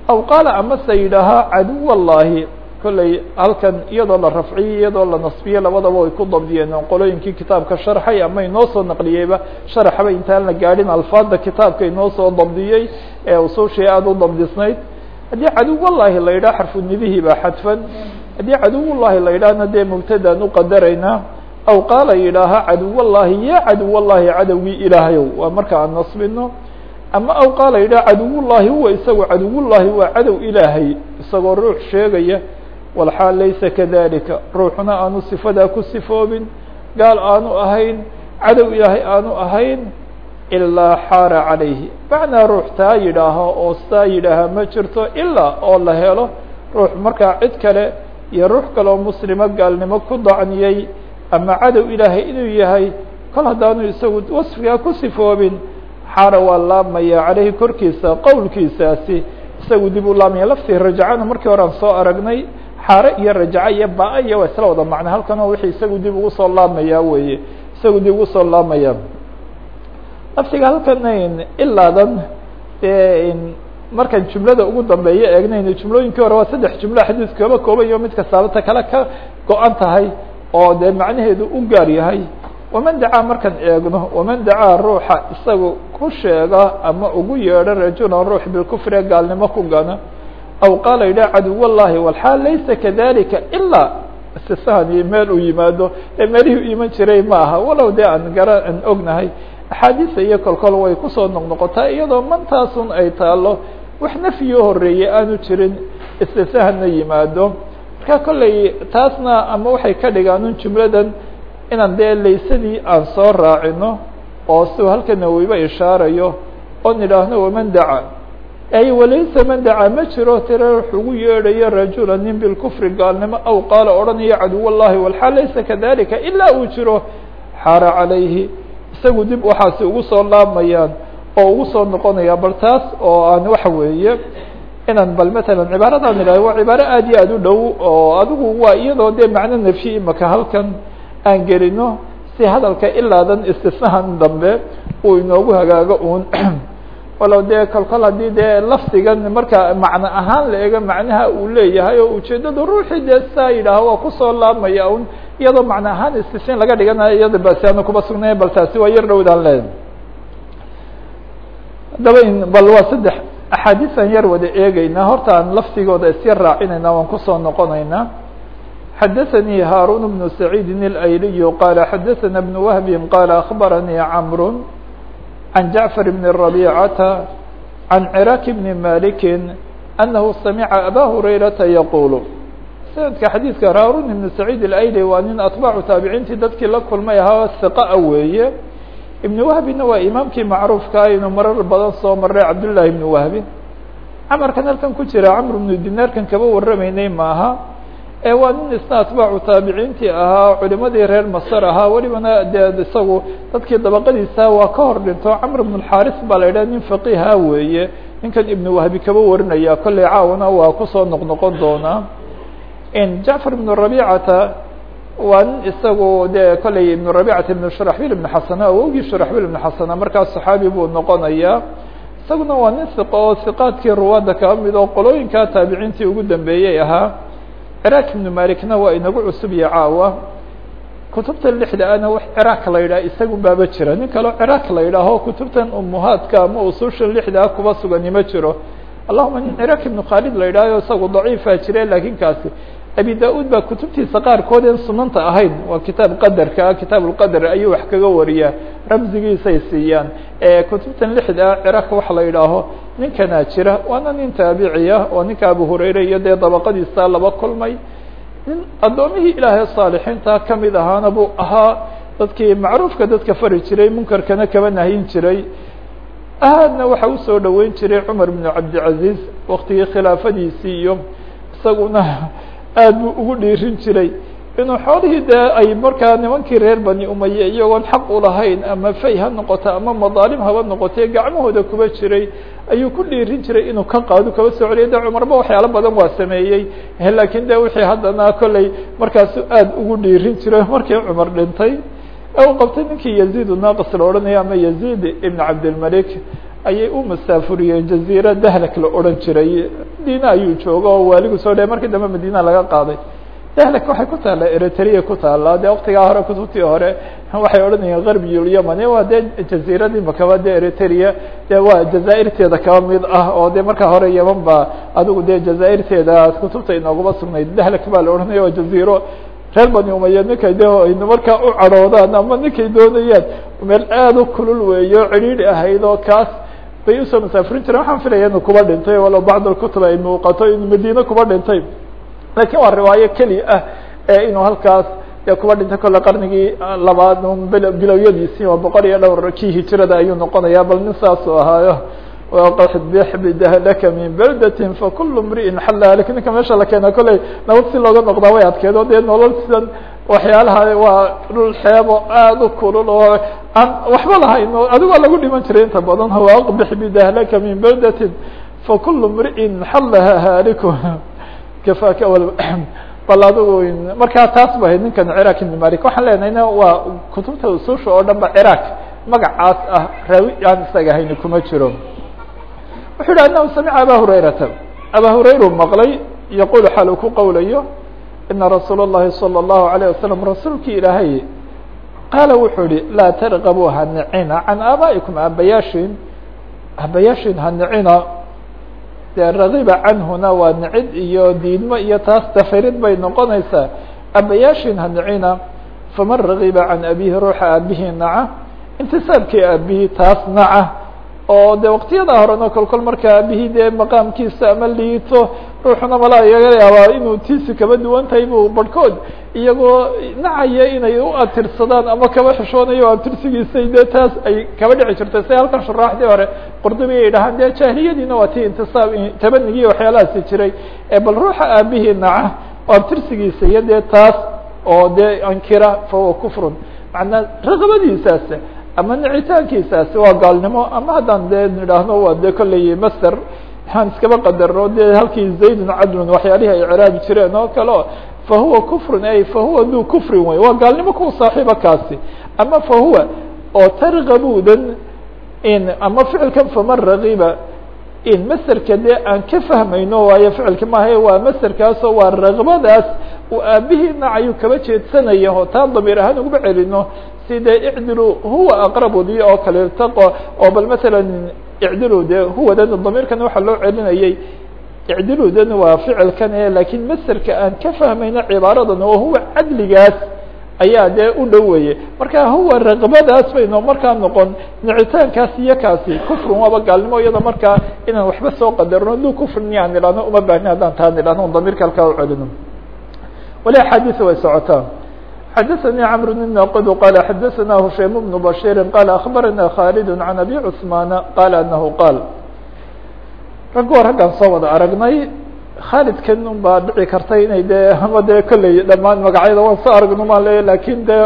Aw qaala amase yidhaahaa caduw allahi kolley halkan iyadoo la rafciyey iyadoo la nasbiyey labadaba way ku dabdiyeen. Qolooyinkii kitaabka sharxay ama inoo soo naqliyeyba sharaxba intaan la gaadhin alfaada kitaabka inoo soo dabdiyey ee usushii aada u dabdisnayd. Haddii caduwallahi la yidhaha xarfunidihii baa xadfan. Haddii caduwullahi la yidhahna dee mubtadaan uqadaraynaa aw qaala yidhaaha caduwallahi ya caduwallahi cadowgii ilaahayow waa marka aan nasbino ama aw qaala yidhaha caduwullahi huwa isagu caduwullahi waa cadow ilaahay. Isagoo ruux sheegaya walxaal laysa kadalika ruuxuna aanu sifadaa ku sifoobin gaal aanu ahayn cadow ilaahay aanu ahayn ilaa xaara calayhi macnaa ruux taa yidhaaho oo saa yidhaaha ma jirto ilaa oo la helo ruux markaa cid kale iyo ruux kaleoo muslimo gaalnimo ku dacniyey ama cadow ilaahay inuu yahay kol haddaanu isagu wasfigaa ku sifoobin xaara waa laabmaya caleyhi korkiisa qowlkiisaasi isagu dib u laabmaya laftii rajacana markii hore aan soo aragnay xaare iyo rajaca iyo baa iyo isla wada macna halkan oo wixii isagu dib ugu soo laabmaya weye isagu dib ugu soo laabmaya laftiga halkan ilaadan dee markaan jumlada ugu dambeeya eegnayno jumlooyinkii hore waa saddex jumlo xadiis kooba koobayo mid kastaabata kale ka go-an tahay oo dee macnaheedu u gaar yahay. Waman dacaa markaan eegno waman dacaa ruuxa isagu ku sheega ama ugu yeedho rajulan ruux bilkufri gaalnimo ku gana aw qaala yidhah caduw llahi walxaal laysa kadalika ilaa istisahani meel uu yimaado ee meelihii iman jiray ma aha walow dee aan gara aan ognahay axaadiisa iyo kolkol way ku soo noqnoqotaa iyadoo mantaasun ay taalo wax nafyo horeeyey aanu jirin istisahana yimaado marka kolley taasna ama waxay ka dhigaan jumladan inaan dee laysadii aan soo raacino oo siu halka nawowiba ishaarayo oon idhaahno waman daca ay walaysa man dacaa ma jiro tira wax ugu yeedhayo rajula nin bilkufri gaalnimo aw qaala odhanayo caduw llahi walxaal laysa kadalika ilaa uu jiro xaara calayhi isagu dib waxaasi ugu soo laabmayaan oo ugu soo noqonaya bal oo aan waxa weeye inaan bal matalan cibaaradan idhaho waa cibaaro aad iyo aad u dhow oo adigu waa iyadoo dee macno nafyi imaka halkan aan gelino si hadalka ilaadan istisnahan dambe uu inoogu hagaago un walow dee kolkol haddii dee lafdigan marka macno ahaan la ego macnaha uu leeyahay oo ujeedada ruuxii dee saa yidhaaho waa kusoo laabmaya un iyadoo macno ahaan istisn laga dhiganayo iyada basi aanu kuba sugnay bal taasi waa yar dhowdaan leedahay haddaba bal waa saddex axaadiisaan yar wada eegeynaa horta aan lafdigooda isyar raacinayna waan kusoo noqonaynaa xadaثnي hاrون بن سعيid الأyلي qال xadaثna بن وهب qال أخبرnي cمر عن جعفر بن ربيعة عن عراك بن مالك أنه سمع أbا هريرةa يقول سندka xadيiثka hاrون بن سعيid الأyلي waa nin أطباع taaبiciintii dadkii la kulmay ahaa ثقa weeye iبن وهبina waa imaamkii macruufka inuu marar badan soo maray cabdاللahi بن وهب cmrkan halkan ku jira cمر بن dinaarkan kaba waramaynay maaha ee waa nin isna atbaacu taabiciintii ahaa culimadii reer masr ahaa welibana dee isagu dadkii dabaqadiisa waa ka hor dhinto. Camr bn اxaris baa la yidhah nin faqiha weeye. Ninkan ibn wahbi kaba warinaya kolley caawna waa ku soo noqnoqon doonaa. Jacfar ibn rabicata waa nin isagu dee kolley ibn rabicata ibn shuraxbil ibn xasana awogii shuraxbil ibn xasana markaas saxaabi buu noqonaya. Isaguna waa nin iqo oo iqaadkii ruwaadda kaba mid oo qolooyinka taabiciintii ugu dambeeyey ahaa craaq ibnu malikna waa inagu cusub iyo caawa. Kutubta lixda ana craaq la yidhaha isagun baaba jira. Nin kaleo craaq la yidhaaho kutubtan umuhaadka ama ususha lixdaa ah kuba sugani jiro. Allahuma nin craaq ibnu khaalid la yidhahyo isagu daciifa jire laakiin kaasi abi da'ud baa kutubtiisa qaarkood en sunanta ahayn waa kitaab qadarka ah, kitaab ulqadar ayuu wax kaga wariyaa ramzigiisay siiyaan. Kutubtan lixda ah, ciraaq waxa la yidhaaho ninkanaa jira waana nin taabiciya ah, oo ninka abu hurayre iyo dee dabaqadiisa laba kulmay. Nin addoomihii ilaahay saalixiinta ka mid ahaana buu ahaa dadkii macruufka dadka fari jiray munkarkana kaba nahyin jiray. Aadna waxa u soo dhoweyn jiray cumar bnu cabdilcaziiz waktigii khilaafadiisii iyo isaguna aad buu ugu dhiirin jiray. Inuu xoolihii dee ay markaa nimankii reer bani umaye iyagoon xaq ulahayn ama fay ha noqoto ama madaalim haba noqotee gacmahooda kuba jiray ayuu ku dhiirin jiray inuu ka qaado kaba soo celiya de cumarba waxyaalo badan waa sameeyey. Lakin de wixii haddana kolley markaasu aad ugu dhiirin jiray markii cumar dhintay. Uu qabtay ninkii yaziid unaqis la odhanaya ama yaziid ibn cabdilmalik ayay u masaafuriyeen jaziira dahlak la odhan jiray. Madiina ayuu jooga oo waaligu soo dhe markii dambe madiina laga qaaday. Dahlak waxay ku taallaa eritrea ku taallaa. Dee waktigaa hore kutubtii hore waxay odhanayeen garbiyulyaman waa dee jaziiradii makaba dee eritrea de waa jazaairteeda kaba mid ah oo de markaa hore yeman ba adigu dee jazaairteeda kutubta inooguma sugnayd. Dahlak baa la odhanaya waa jaziiro. Reer bani umaya ninkay de ayna markaa u cadhoodaan ama ninkay doonayaan? Meel aad u kulul weeyo cidhiidhi ahayd oo kaas bay u soo masaafurin jireen. Waxaan filaya inuu kuba dhintay walo bacd alkutub ay muuqato inuu madiine kuba dhintay. Lakin waa riwaayo keli ah ee inuu halkaas kuba dhintay kolle qarnigii labaad bilowyadiisii oo boqol iyo dhowr kii hijirada ayuu noqonaya bal nin saasuu ahaayo waqbix bidahlaka min beldatin fakulu mri'in xalla laakiin ninka meesha la keena kolley nabad si looga noqdaa way adkeed o dee nolol sidan waxyaalaha waa dhul xeebo aada u kulul oo aan waxba lahayn oo adigoo lagu dhiman jiray inta badan waaqbix bidahlaka min baldatin fakulu mri'in xallaha haaliku. Kafaaka bal adigu markaa taas ba ahayd ninkan ciraaq ibn malik waxaan leenahayna waa kutubta ususha oo dhan ba ciraaq magacaas ah raawi aan isaga hayni kuma jiro. Wuxuu yidhi anahu samica aba hurayrata. Aba hurayru maqlay yaqulu xaal ku qowlayo ina rasuul الlahi salى الlahu عalيه wasalam rasuulkii ilaahay qaala wuxuu yihi laa tarqabuu hanicina can aabaa'ikum aabayaashin aabayaashin hanicina dee ragiba canhuna waa nicid iyo diidmo iyo taas dafirid bay noqonaysaa aabayaashin hanicina faman ragiba can abihi ruuxa aabihii naca intisaabkii aabihii taas naca oo de waqtiyada horena kol kol marka aabihii dee maqaamkiisa ama liito ruuxuna malaa iyaga yaabaa inuu tiisi kaba duwan tahay bu barhkood iyagoo nacaya inay u atirsadaan ama kaba xishoonayo atirsigiisay dee taas ay kaba dhici jirtay si halkan shuraaxdii hore qurdubi ay dhahaan dee jaahiliyadiina waa ti intisaab tabanigii waxyaalahaasi jiray bal ruuxa aabihii naca oo atirsigiisa iyo dee taas oo dee ankira fahuwa kufrun. Macnaa raqabadiisaas ama nicitaankiisaasi waa gaalnimo ama haddaan dee nidhaahno waa dee kolley master waxaan iskaba qadarno dee halkii zaydun cadlun waxyaalihii ay ceraabi jireen oo kale o fahuwa kufrun ay fahuwa duu kufrin wey waa gaalnimo kuwa saaxiiba kaasi. Ama fahuwa oo targabudan in ama ficilkan faman ragiba in maserka dee aan ka fahmayno waayo ficilka maaha waa maserkaasoo waa raqbadaas uu aabihii nacayu kaba jeedsanaya oo taa damiir ahaan uguma celino side icdilu huwa aqrabudi oo kale taqo oo bal masalan icdilu de huwadan damiirkan waxaa loo celinayay icdiludan waa ficilkan e lakiin maserka aan ka fahmayno cibaaradan oo huwa cadligaas ayaa dee u dhoweeye marka huwa raqbadaas bayno markaa noqon nicitaankaas iyo kaasi kufrun waaba gaalnimo iyada markaa inaan waxba soo qadarno duu kufrin yaan idhahno uma baahni haddaan taa idhahno damiirka halkaa u celino wali axaadiisa way socotaan xdثnي cمر بن ناqd qال xdثna هشaيم بن بشير qال أخبرnا khالد عن أbي cثمان qال أنه qاaل rag waa raggaan soo wada aragnay khaalidkan un baa dhici kartay inay de ama de kolley dhamaan magacyada waan soo aragno maan leeya lakin de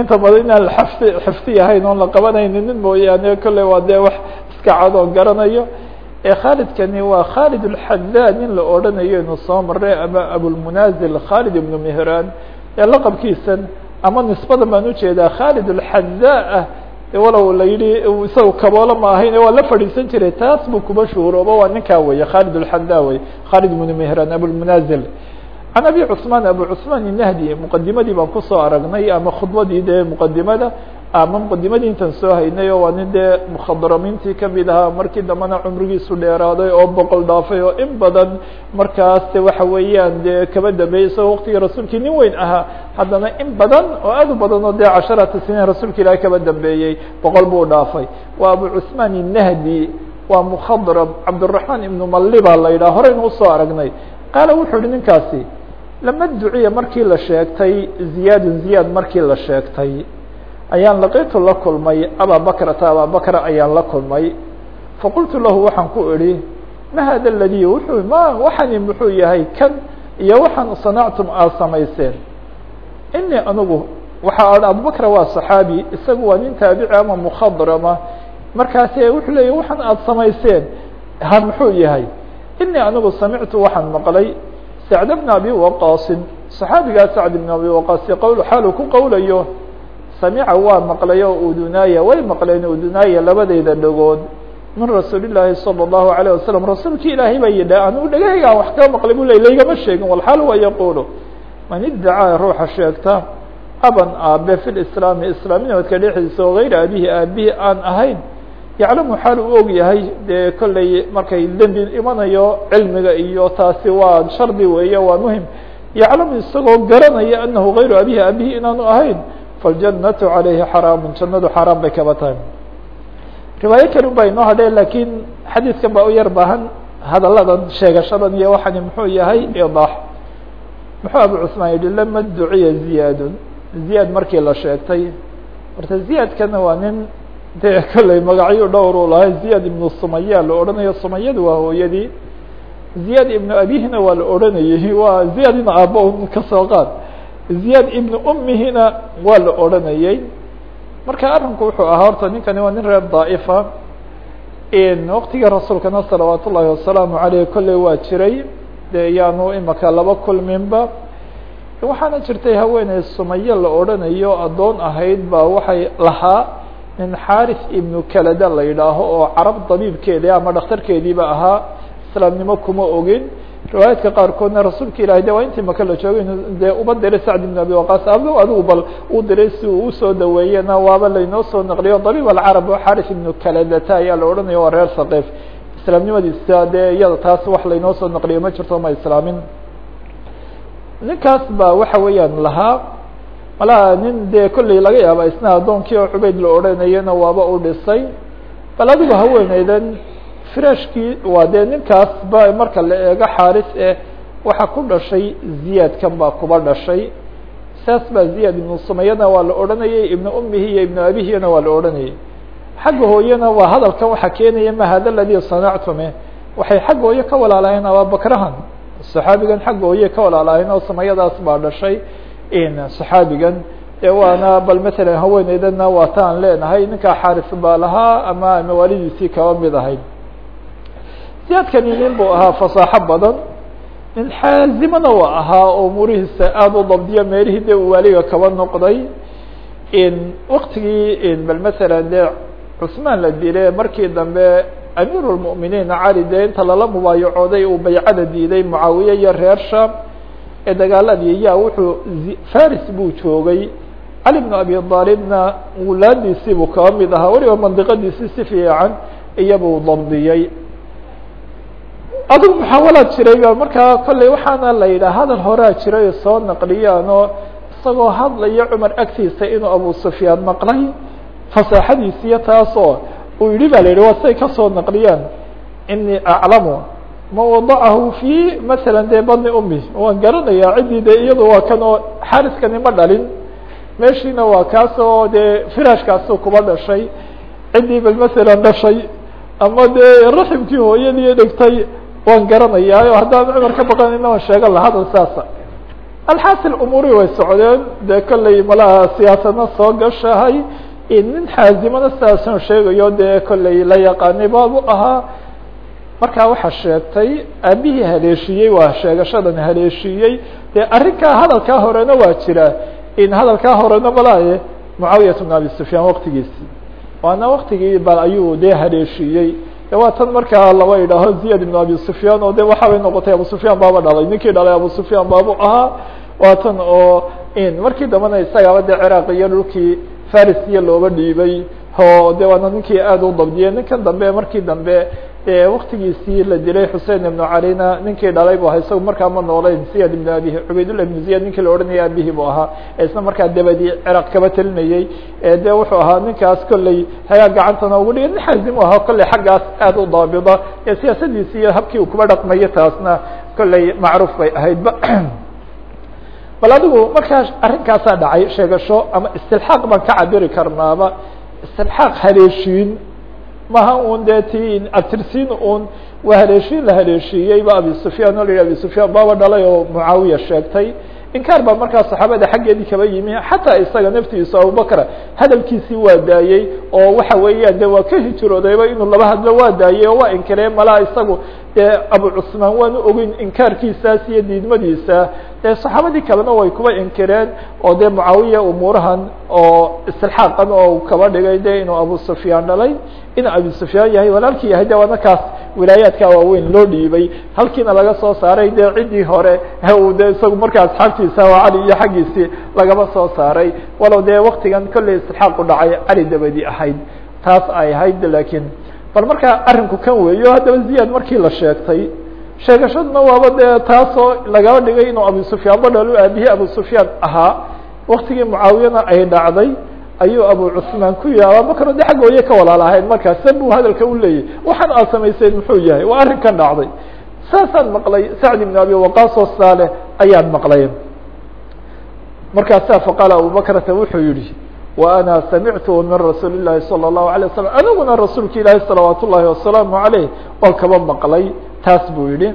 inta badan inaan xafti xifti yahayn oon la qabanaynin nin mooyaane kolley waa de wax iska cad oo garanayo khaalidkani waa khaalid الxadaa nin la odhanayo inu soo maray ama abulmunazil khaalid ibn mهraan ee laqabkiisan ama nisbadan baan u jeedaa khaalid alxadaa walow la yihi isaga kaboolo ma ahayn waa la fadhiisan jiray taas buu kuba shuhuroobo waa ninkaa weeye khaalid alxadaa wey khaalid ibnu mehran abulmunazil can abi cثmaan abu cثmaan inahdi muqadimadii baan ku soo aragnay ama khudbadii dee muqadimada ama mqadimadintan soo haynayo waa nin dee mukhadramintii ka mid ahaa markii dambena cumrigiisu dheeraaday oo boqol dhaafay oo in badan markaas de waxa weeyaan dee kaba dambeeyey isagoo rasuulkii nin weyn ahaa haddana in badan oo aad u badan oo dee casharata siniin rasuulka ilaahi kaba dambeeyey boqol buu dhaafay waa abu cusmaan innahdi waa mukhadrab cabdiraxmaan ibnu malli baa la yidhaha horeynu u soo aragnay qaala wuxuu yihi ninkaasi lama duciya markii la sheegtay ziyaadun ziyaad markii la sheegtay ayaan laqitu la kulmay abaa bakrata abaa bakra ayaan la kulmay. Faqultu lahu waxaan ku idhi ma hada ladi wuxuu ma waxani muxuu yahay kan iyo waxaan sanactum aad samayseen? Inii anigu waxa abubakra waa صaxaabi isagu waa nin taabici ama mukhadrama markaase wuxuu leeya waxaan aad samayseen? Ha muxuu yahay. Inii anigu samictu waxaan maqlay sacd bn abi waqaasin صaxaabigaa sacd bn abi waqaasi qowl xaalu ku qowlayo samica waa maqlay oo udunaaya way maqleen udunaaya labadeyda dhagood min rasuuli llaahi salى الlahu عalيه wasalam rasuulki ilaahay baa yidha anigu dhegahaygaan wax kaa maqlay bu le laygama sheegin walxaal waa yaqulu man idacaa ruuxa sheegta aban aabe fi lislaami islaamnimadka dhexdiisa oo gayra abihi aabihi aan ahayn yaclamu xaal u og yahay dee kolley markay dembi imanayo cilmiga iyo taasi waa shardi weeye waa muhim yaclamu isagoo garanaya anahu gayru abihi aabihi inaanu ahayn faljannatu calayhi xaraamun jannadu xaaraan bay kaba tahay riwaayo kale un baa inoo hadhee lakiin xadiidkan baa u yar baahan hadalladan sheegashadan iyo waxani muxuu yahay idaax muxuu abu cusmaan yihi lama duciya ziyaadun ziyaad markii la sheegtay horta ziyaadkana waa nin dee kolley magacyo dhowr u lahay ziyaad ibnu sumaya la odhanayo sumayadu waa hooyadii ziyaad ibnu abihina waa la odhanayay waa ziyaad in aaba un ka soo qaad ziyaad ibnu umihina waa la odhanayey marka arrinku wuxuu ahaa horta ninkani waa nin reer daa'ifa waqtigii rasuulkana salawaat ullaahi wasalaamu aleyh kolley waa jiray. Dee yaanu imaka laba kulminba. Waxaana jirtay haweeney sumaye la odhanayo addoon ahayd baa waxay lahaa nin xaris ibnu kalada la yidhaaho oo carab dabiibkeedii ama dhakhtarkeediiba ahaa. Islaamnimo kuma ogin riwaayaadka qaarkoodna rasuulka ilahay de waa intii maka la joogay dee uba diray sacd ibn abi waqas ado adigu bal uu diray si uu u soo daweeyena waaba laynoo soo naqliyo. Dabiib alcarab oo xaris ibnu kaladata ayaa la odhanaya waa reer saqiif islaamnimadiisa dee iyada taas wax laynoo soo naqliyo ma jirto ma islaamin. Ninkaas baa waxa weeyaan lahaa malaha nin dee kolley laga yaaba isna addoonkii oo cubayd la odhanayana waaba u dhisay. Bal adigu haweeneydan firashkii waa dee ninkaas ba marka la eego xaaris eh waxaa ku dhashay ziyaadkan baa kuba dhashay. Saas baa ziyaad ibnu sumayana waa la odhanayay ibnu umihi iyo ibnu abihina waa la odhanayay. Xagga hooyana waa hadalkan waxaa keenaya ma hada ladii sanactume waxay xagga hooye ka walaalahayn ababakrahan saxaabigan xagga hooye ka walaalahayn oo samayadaas baa dhashay saxaabigan e waana bal matalan haweeneydana waa ta aan leenahay ninkaa xaaris baa lahaa ama mawaalidiisii kaba mid ahayd ziyaadkani nin buu ahaa fasaaxo badan. Nin xaazimana waa ahaa oo umurihiisa aada u dabdiyo meelihii uu waaliga kaba noqday. Waktigii bal matalan dee cusmaan la dile markii dambe amiir cali dee inta lala mubaayacooday uu baycada diiday mucaawiye iyo reer sham ee dagaaladii yaa wuxuu faris buu joogay. Cali bnu abi aalibna wulaadiisii buu kaba mid ahaa. Weliba mandiqadiisii si fiican iyabuu dabdiyey adigu muxaawalaad jiray ba markaa kolley waxaana la yidhaha hadal horaa jiray soo naqliyaan oo isagoo hadlaya cumar agtiisa inuu abu sufyaan maqlay fasaaxadiisiyo taasoo uu yihi ba la yidhi waa say ka soo naqliyaan. Inii aclamu. Ma wadacahu fi masala dee badni umi waan garanayaa ciddii de iyadu waa kan oo xariskani ma dhalin. Meeshiina waa kaas oo dee firashkaasu kuba dhashay. Ciddii bal masalan dhashay. Ama dee raximkii hooyadii dhigtay waan garanayaa o haddaan cumar ka baqanayna waan sheegan laha hadal saasa. Alxaasil umuri way socdeen dee kolley malaha siyaasadna soo gashahay nin xaazimana sidaasan sheegayo dee kolley la yaqaanay baabu ahaa. Markaa waxaa sheegtay aabihii haleeshiiyey waa sheegashadan haleeshiiyey dee arrinkaa hadalkaa horena waa jira. In hadalkaa horena malaaye mucaawiyat bn abi sufyaan waktigiisii waana waktigii bal ayuu dee haleeshiiyey de waa tan markaa laba idhaaho ziyad ibn abi sufyaan oo de waxaabay noqotay abu sufyaan baaba dhalay. Ninkii dhalay abu sufyaan baabu ahaa waa tan oo in. Markii dambena isagaaba ciraaq iyo dhulkii farisiya looga dhiibay o de waana ninkii aada u dabdiyey ninkan dambe markii dambe waktigiisii la dilay xusein ibnu calina ninkii dhalay bu ahaa isaga markaa ma noolayn ziyad ibn abihi cubaydullah ibn ziyad ninkii la odhanaya abihi bu ahaa isna markaa dabadii ciraaq kaba telinayey. De wuxuu ahaa ninkaas kolley hagaa gacantana ugu dhigay nin xaazim u ahaa kolley xaggaas aada u daabida ee siyaasadiisi iyo habkii uu kuba dhaqmayo taasna kolley macruuf bay ahaydba bal adigu markaa arrinkaasaa dhacay sheegasho ama istilxaaq baan ka cabiri karnaaba istilxaaq haleeshiin maha un dee ti abtirsiin un waa haleeshiin la haleeshiiyey ba abi sufyaan oo la yidhi abi sufyaan baaba dhalay oo mucaawiya sheegtay. Inkaar baa markaa saxaabada xaggeedii kaba yimi xataa isaga naftiisu abubakr hadalkiisii waa daayey oo waxa weeyaan de waa ka hijroodayba inuu laba hadlo waa daayey oo waa inkireen malaa isagu abu cusmaan waanu ogeyn inkaarkiisaas iyo diidmadiisa. Saxaabadii kalena way kuba inkireen oo dee mucaawiya umuurahan oo istilxaaqan oo kaba dhigay de inuu abu sufyaan dhalay. Inuu abi sufyaan yahay walaalkii yahay de waana wilaayaadka waaweyn loo dhiibay. Halkiina laga soo saaray dee ciddii hore uu de isagu markaa asxaabtiisa oo cali iyo xaggiisii lagaba soo saaray. Walow dee waktigan kolley istilxaaq u dhacay cali dabadi ahayd. Taas ay ahayd lakiin bal markaa arrinku kan weeyo haddaba ziyad markii la sheegtay sheegashaduna waaba dee taasoo lagaba dhigay inuu abu sufyaan badhal aabihii abu sufyaan ahaa waktigii mucaawiyana ay dhacday ayuu abu cusmaan ku yihi abubakr de xagga hooye ka walaalahayn markaas se buu hadalka u leeyahy waxaan aad samayseen muxuu yahay waa arrinkan dhacday. Saasaan maqlay sacd ibn abi waqaas oo saaleh ayaan maqlay markaasa faqaala abubakrata wuxuu yihi wa ana samictu min rasuuli llahi salى الlahu alay waslam aniguna rasuulka ilaahi salawaat ullahi wasalaamu aleyh waan kaba maqlay taas buu yihi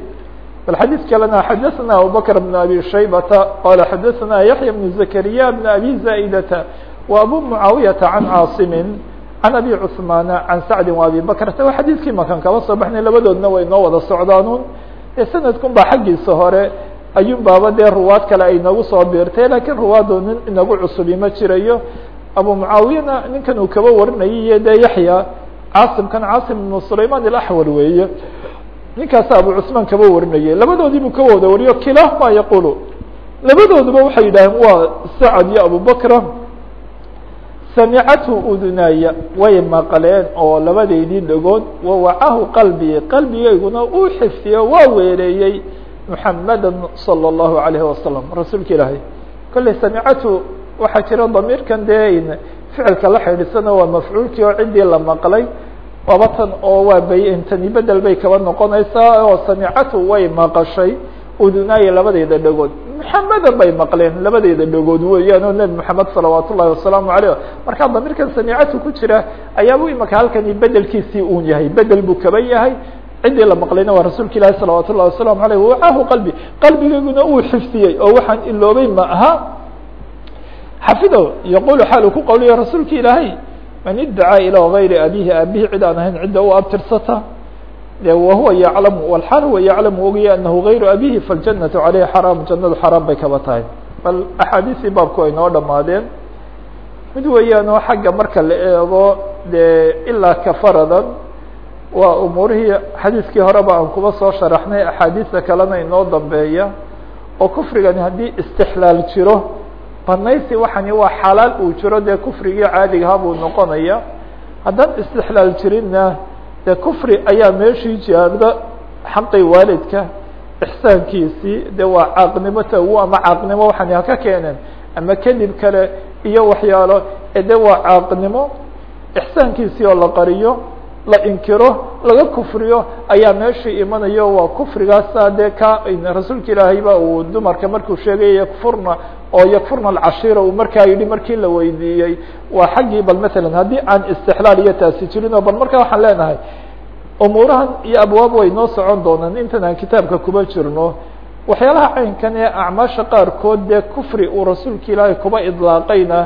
bal xadiid kalena xadaثna abubakr بn abi shaybata qala xadaثna yaحya بn zakariya bn abi zaئdata wa abu mucaawiyaةa can caasimin can abi cثmaana can sacdi wa abi bakrata waa xadiidkii makan kaba soo baxnay labadoodna way noo wada socdaanuun ee sanadkun ba xaggiisa hore ayuun baaba dee ruwaad kale ay nagu soo biirtay lakiin ruwaado nin inagu cusubi ma jirayo abu mucaawiyana ninkan uu kaba warinayay iyo de yaxya caasimkan caasim ibnu sulayman ilaxwal weeye. Ninkaasa abu cusmaan kaba warinayay. Labadoodii buu ka wada wariyo kilaahma yaqulu. Labadooduba waxay yidhaaheen waa sacad iyo abubakra samicathu udunaaya way maqleen oo labadeydii dhegood wawacahu qalbi. Qalbigayguna uu xifdiyo waa weeleeyey muxamada salى اllahu alayhi wasalam rasuulka ilaahay. Kolley samicatu waxaa jira damiirkan dee ficilka la xidhiisana waa mafcuulkii oo ciddii la maqlay. Waaba tan oo waa bayntani bedel bay kaba noqonaysaa oo samicatu way maqashay. Udunaya labadeeda dhagood. Muxamedan bay maqleen labadeeda dhagood weeyaan oo nebi moxamed salawaat ullahi wasalaamu aleyh markaa damiirkan samicatu ku jira ayaabuu imaka halkani bedelkiisii uun yahay. Bedel buu kaba yahay. Ciddii la maqlayna waa rasuulka ilaahi salawaat ullahi wasalaamu aleyh wacahu qalbi. Qalbigayguna uu xifdiyey. Oo waxaan iloobay ma aha xafido yaqulu xaal uu ku qawliya rasuulka ilaahay man idacaa ilaa gayri abihi aabihi cid aan ahayn cidda u abtirsata de wahuwa yaclamu walxaal huwa yaclamu ogaya anahu gayru abihi faljannatu caleyhi xaraam jannadu xaraam bay kaba tahay. Bal axaadiistii baabku ay noo dhamaadeen mid weeyaan oo xagga marka la eego dee ilaa kafaradan waa umuurihii xadiiskii horeba aan kuba soo sharaxnay axaadiista kalena inoo dambeeya oo kufrigani haddii istixlaal jiro banaysi waxani waa xalaal uu jiro dee kufrigii caadigaha buu noqonaya. Haddaan istixlaal jirinna dee kufri ayaa meeshii jaarda xaqii waalidka ixsaankiisii de waa caaqnimo tagu ama caaqnimo waxani haka keeneen ama kadib kale iyo waxyaalo de waa caaqnimo ixsaankiisii oo la qariyo la inkiro laga kufriyo ayaa meeshii imanayo waa kufrigaasa dee ka rasuulka ilaahay ba uu dumarka markuu sheegay yakfurna oo yakfurna alcashiira uu markaa yidhi markii la weydiiyey waa xaggii bal matalan haddii aan istixlaal iyo taasi jirin oo bal markaa waxaan leenahay umuurahan iyo abwaab way noo socon doonaan intan aan kitaabka kuba jirno. Waxyaalaha caynkan ee acmaasha qaarkood dee kufri uu rasuulka ilaahay kuba idlaaqayna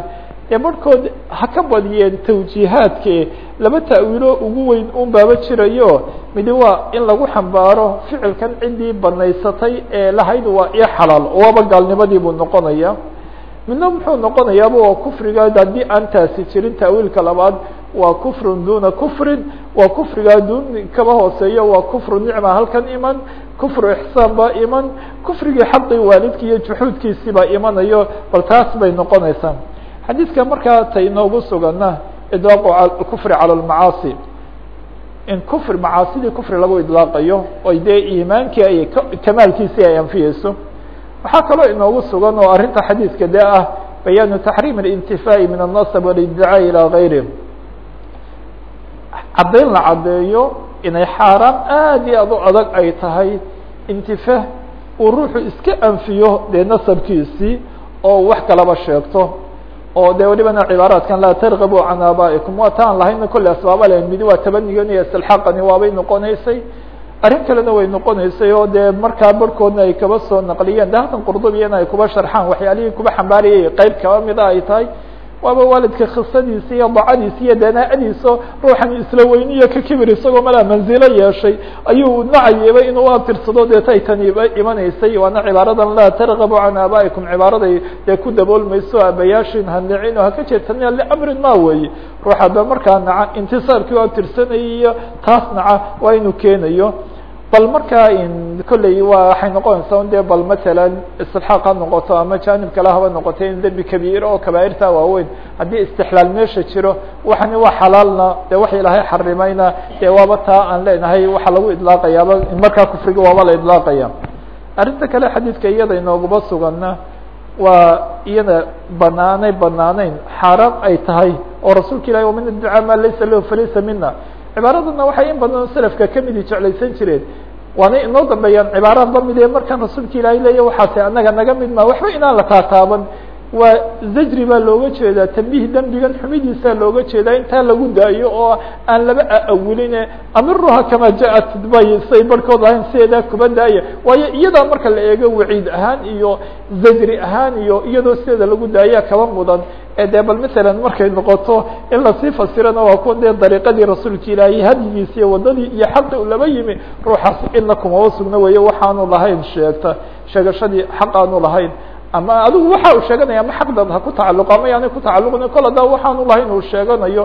ee barhkood ha ka badiyeen tawjiihaadke laba ta'wiilo ugu weyn un baaba jirayo midi waa in lagu xambaaro ficilkan ciddii banaysatay ee lahayd waa iyo xalaal waaba gaalnimadii buu noqonaya. Midna muxuu noqonayaaba waa kufriga haddii aan taasi jirin ta'wiilka labaad waa kufrun duna kufrin waa kufrigaa dun kaba hooseeyo waa kufru nicma halkan iman kufru ixsaan baa iman kufrigii xaqii waalidki iyo juxuudkiisii baa imanayo bal taas bay noqonaysaa xadiidka markaa ta inoogu sugana idlaaqu kufri cala lmacaasi in kufri macaasidii kufri lagu idlaaqayo oy dee iimaankii ay kamaalkiisii ay anfiyeyso waxaa kaloo inoogu sugan oo arrinta xadiidka dee ah bayaanu taxriim اlintifaa'i min الnasb walidicaa ilى gayri caddayn la caddeeyo inay xaaraan aad iyo aad u adag ay tahay intifa uu ruuxu iska anfiyo dee nasabkiisii oo wax kalaba sheegto oo de welibana cibaaraadkan laa targabu can aabaa'ikum. Waa taan lahayna kolley asbaaba le midi waa tabanigan iyo istilxaaqani waabay noqonaysay. Arrin kalena way noqonaysay oo dee markaa barhkoodna ay kaba soo naqliyeen. De halkan qurdubiyana ay kuba sharxaan waxyaalihii kuba xambaarayay qeyb kaba mida ay tahay waaba waalidka khisadiisa iyo dacadiisa iyo danaa'adiisa ruuxan isla weyniyo ka kibir isagoo malaa manzilo yeeshay ayuu nacayeeba inuu abtirsado deeta ay tani imanaysay waana cibaaradan laa targabu can aabaa'ikum cibaaraday dee ku daboolmayso aabayaashin hanicin oo haka jeedtania liamrin ma weeye. Ruuxa ba markaa naca intisaarkii u abtirsanayay iyo taas naca waa inuu keenayo bal markaa kolley waxay noqonaysaa un de bal matalan istixaaq ha noqoto ama janib kale haba noqoto in dembi kabiira oo kabaairta waaweyn haddii istixlaal meesha jiro waxani waa xalaalna de wax ilaahay xarimayna dee waaba taa aan leenahay waxaa lagu idlaaqayaaba markaa kufriga waaba la idlaaqaya arrinta kale xadiidka iyada inooguba suganna waa iyada banaanay banaaneyn xaaraan ay tahay oo rasuulka ilahi wamin idicaa ma laysa lahu falaysa mina cibaaradana waxay in badan selafka kamidi jeclaysan jireen. Waana inoo dambeeyaan cibaarad la mid ee markaan rasuulka ilaahay leeya waxaase anaga naga mid ma waxba inaan la taataaban waa zajri baa looga jeedaa tambiih dembigan xumidiisaa looga jeedaa intaa lagu daayo oo aan laba awiline amiruha kama ja-at bay say barhkood ahayn sideedaa kuba daaya waayo iyadaa marka la eego waciid ahaan iyo zajri ahaan iyo iyadoo sideeda lagu daaya kaba mudan. De bal mثalا markay noqoto in la sii fasirana waa kuwa dee dariiqadii rasuulka ilaahay hadyigiisi iyo wadadii iyo xaqi u laba yimi ruuxaas ina kumaba sugna weeye waxaanu lahayn sheegta sheegashadii xaq aanu lahayn ama adigu waxa uu sheeganaya ama xaqdan ha ku tacaluqo ama yaanay ku tacaluqin kol hadaa waxaanu lahayn uu sheeganayo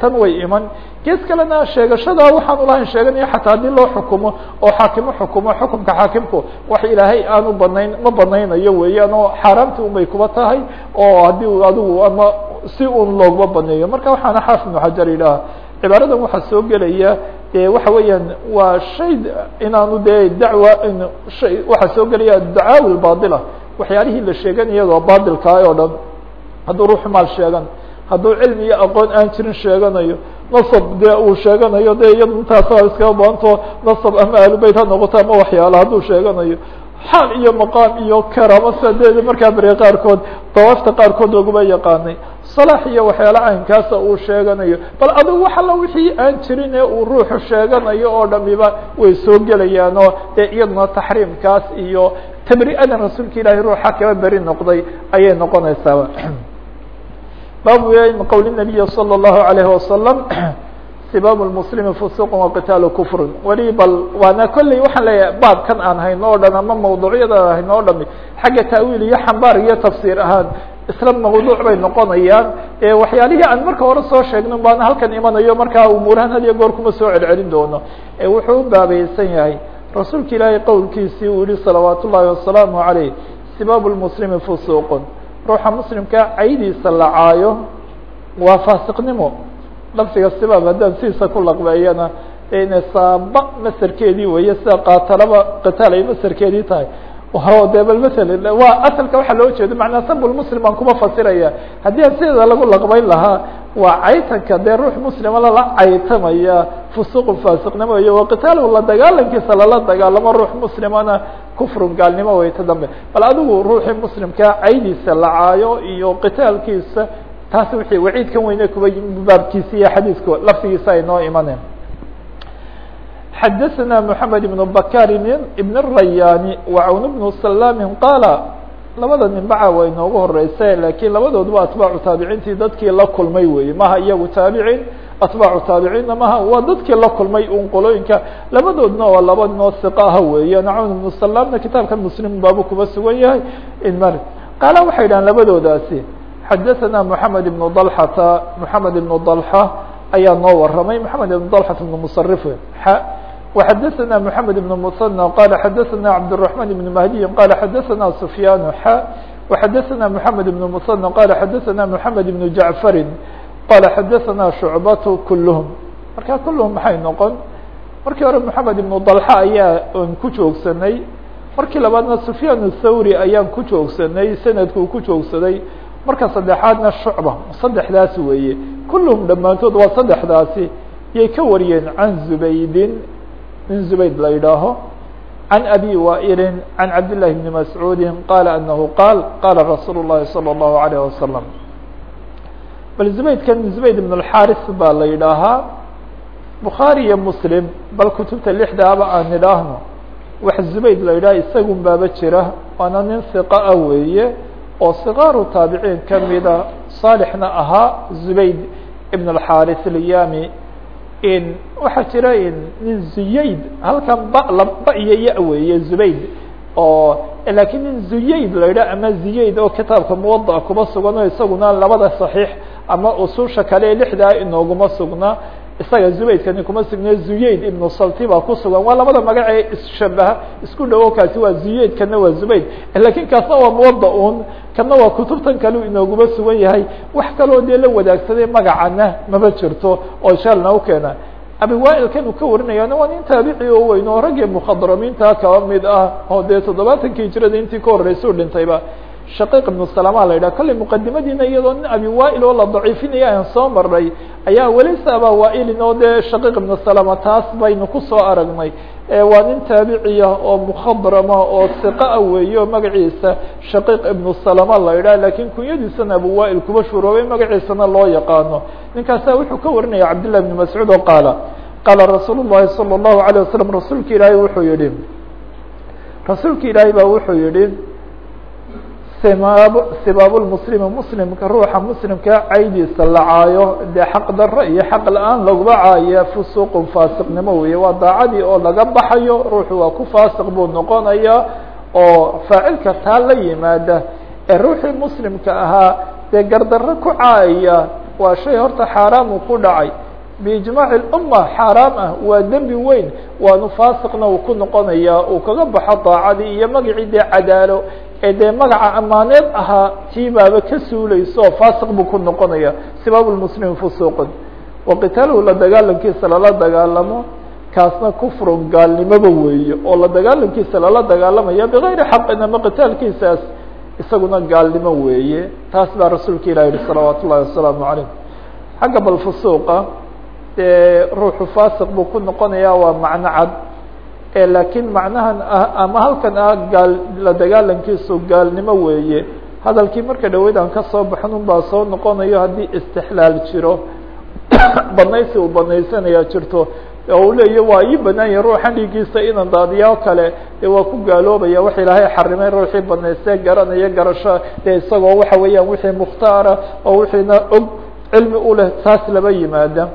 tan way iman. Gees kalena sheegashada waxaanu lahayn sheeganayo xataa haddii loo xukumo oo xaakimo xukumo xukumka xaakimku wax ilaahay aanu banayn ma banaynayo weeyaan oo xaaraamti unbay kuba tahay oo haddii adigu ama si un looguma baneeyo marka waxaana xaafid xajar yidhaha cibaaradan waxaa soo gelaya de waxa weeyaan waa shay inaanu dee dacwa waxaa soo gelaya dacaawi baila waxyaalihii la sheeganaya oo batilkaah oo dhan. Hadduu ruuxu maal sheegan hadduu cilmi iyo aqoon aan jirin sheeganayo nasab dee uu sheeganayo de iyado intaasa iskaga baanto nasab ama ahlubeyt ha noqoto ama waxyaala hadduu sheeganayo. Xaal iyo maqaam iyo karaamo sida de markaa beri qaarkood dawaafta qaarkood laguma yaqaanay. Salax iyo waxyaala caynkaasa uu sheeganayo bal adigu wax alla wixii aan jirin ee uu ruuxu sheeganayo oo dhamiba way soo gelayaan oo dee iyaduna taxriimkaas iyo tamri adan rasuulka ilaahay ruuxa kaba beri noqday ayay noqonaysaaba. Baabu qowli nabiyi salى اllahu alayhi wasalam sibaabu lmuslimi fusuuqun waqitaalu kufrun. Weli bal waana kolley waxaan leeyahay baabkan aan hayno o dhan ama mawduucyada aan hayno o dhami xagga taawiil iyo xambaar iyo tafsiir ahaan isla mawduuc bay noqonayaan. Waxyaalihii aan marka hore soo sheegno baana halkan imanayo markaa umuurahan had iyo goor kuma soo celcelin doono. Wuxuu baabaysan yahay rasuulka ilaahay qowlkiisii uu yihi salawaat ullaahi wasalaamu عaleyh sibaab lmuslimi fusuuqun. Ruuxa muslimkaa caydiisa la caayo waa faasiqnimo. Lafsiga sibaab haddaan sidiisa ku laqbeeyana saaba masarkeedii weeye sida qaatalaba qitaal ay masarkeedii tahay de bal mala waa asalka waxaa loo jeedo macnaa sabulmuslim baan kuma fasiraya haddii sideeda lagu laqbeyn lahaa waa caytanka dee ruux muslima lala caytamaya fusuqu faasiqnimo iyo waqitaalu la dagaalankiisa lala dagaalamo ruux muslimana kufrun gaalnimo way ta dambe bal adigu ruuxii muslimkaa caydiisa la iyo qitaalkiisa taas wixii waciidkan weyne kuba baabkiisa iyo xadiiska laftigiisa ay noo imaneen xadaثna mحamed بن bakar بn الrayani وcawn بن سlاm qaala labada nimbaca way noogu horeysa lakiin labadooduba atbaacu taabiciintii dadkii la kulmay weye maha iyagu taabiciin atbaacu taabiciinna maha waa dadkii la kulmay un qolooyinka labadoodna waa laba noo siqa aha weeye cawn بن سlamna kitaabka mslim baabu kuba sugan yahay mr qaala waxay dhahan labadoodaasi xadaثna mحamed بن ضلحata mحamed بن ضلحة ayaa noo waramay mحamed بن ضلحة بن مصرف وxadثna محamed بن مثنى qال xadثna cبدالرحمن بن مهدي qال xadثna سفyان ح وxadثna محamed بن مثنى qال xadثna محamed بن جعفr qال xadثna شعبة كلهم marka كلهم maxay noqon markii hore محamed بن ضلحة ayaa n ku joogsanay markii labaadna سفyان الthawrي ayaan ku joogsanay sanadku ku joogsaday marka saddexaadna shucba saddexdaas weeye kulluhum dhammaantood waa saddexdaasi yay ka wariyeen can zubaydin nin zubayd la yidhaaho can abi waa'ilin can cabdillahi bni mascuudi qaala anahu qaal qaala rasuulu llahi salى اllahu alayh wasalam bal zubaydkan zubayd ibn اlxaris baa la yidhaahaa bukhaari iyo muslim bal kutubta lixdaaba aan idhaahno wax zubayd la yidhaha isagun baaba jira waana nin hiqa ah weeye oo sikaaru taabiciin kamida saalixna ahaa zubayd ibn اlxaris lyami in waxaa jira nin zuyayd halkan ba ba iyo ya weeye zubayd oo lakiin nin zuyayd la yidhah ama ziyayd oo kitaabka muwadac kuba sugan oo isaguna labada صaxiix ama ususha kale lixdaa inooguma sugna isaga zubaydkani kuma sugna zuyayd ibnu salti baa ku sugan. Waa labada magac ee isshabaha isku dhawo kaasi waa zuyayd kana waa zubayd. Lakin kaasna waa muwada un kana waa kutubtan kale inooguma sugan yahay. Wax kaloo dee la wadaagsaday magacana maba jirto oo shaalna ukeena abi waailkan uu ka warinayana waa nin taabici oo weyn oo raggii mukhadramiinta kaba mid ah oo dee toddobaatankii hijrada intii ka horeysa u dhintayba shaqiiq ibnu salama la yidhah kolley muqadimadiina iyadoo nin abi waail oo la daciifinaya aan soo maray ayaa welisa abaa waailin oo dee shaqiiq ibnu salama taas baynu kusoo aragnay waa nin taabiciya oo mukhadrama oo siqa a weeye oo magaciisa shaqiiq ibnu salama la yidhah lakin kunyadiisana abu waail kuba shuroobay magaciisana loo yaqaano ninkaasa wuxuu ka warinaya cabdillah ibni mascuud oo qaala qaala rasuul llahi salى الlahu عalيه wasalam rasuulka ilaahay wuxuu yihi rasuulka ilaahay baa wuxuu yihi simaab sibaab lmuslimi muslimka ruuxa muslimkaa caydiisa la caayo dee xaq daro iyo xaq la'aan laguma caaya fusuuqun faasiqnimo weeye. Waa daacadii oo laga baxayo ruuxu waa ku faasiq buu noqonayaa oo faacilka taa la yimaada. Ee ruuxii muslimka ahaa dee gardarro ku caayaya waa shay horta xaaraamu ku dhacay. Biijmaaci lumma xaaraam ah waa dembi weyn. Waanu faasiqna uu ku noqonayaa uu kaga baxo daacadii iyo magacii dee cadaalo ee dee magaca amaaneed ahaa tii baaba ka suuleyso oo faasiq buu ku noqonaya sibaabu lmuslimi fusuuqun wa qitaaluhu la dagaalankiisa lala dagaalamo kaasna kufrun gaalnimoba weeye oo la dagaalankiisa lala dagaalamaya bigayri xaqin ama qitaalkiisaas isaguna gaalnimo weeye. Taas baa rasuulka ilah yihi salawaat ullahi wasalaamu calayh. Xagga bal dee ruuxu faasiq buu ku noqonaya waa macno cad laakiin macnahan ah ama halkan ah gaal la dagaalankiisu gaalnimo weeye. Hadalkii marka dhaweyd aan ka soo baxan un baa soo noqonayo haddii istixlaal jiro. Banaysi uu banaysanaya jirto. Oo uu leeya waa ii banaan yahi ruuxan dhiigiisa inan daadiyaa o kale. Dee waa ku gaaloobaya wax ilaahay xarimay ruuxii banaystee garanaya garasho. Dee isagoo waxa weeyaan wixii mukhtaara oo wixiina og cilmi u leh taas laba yimaada.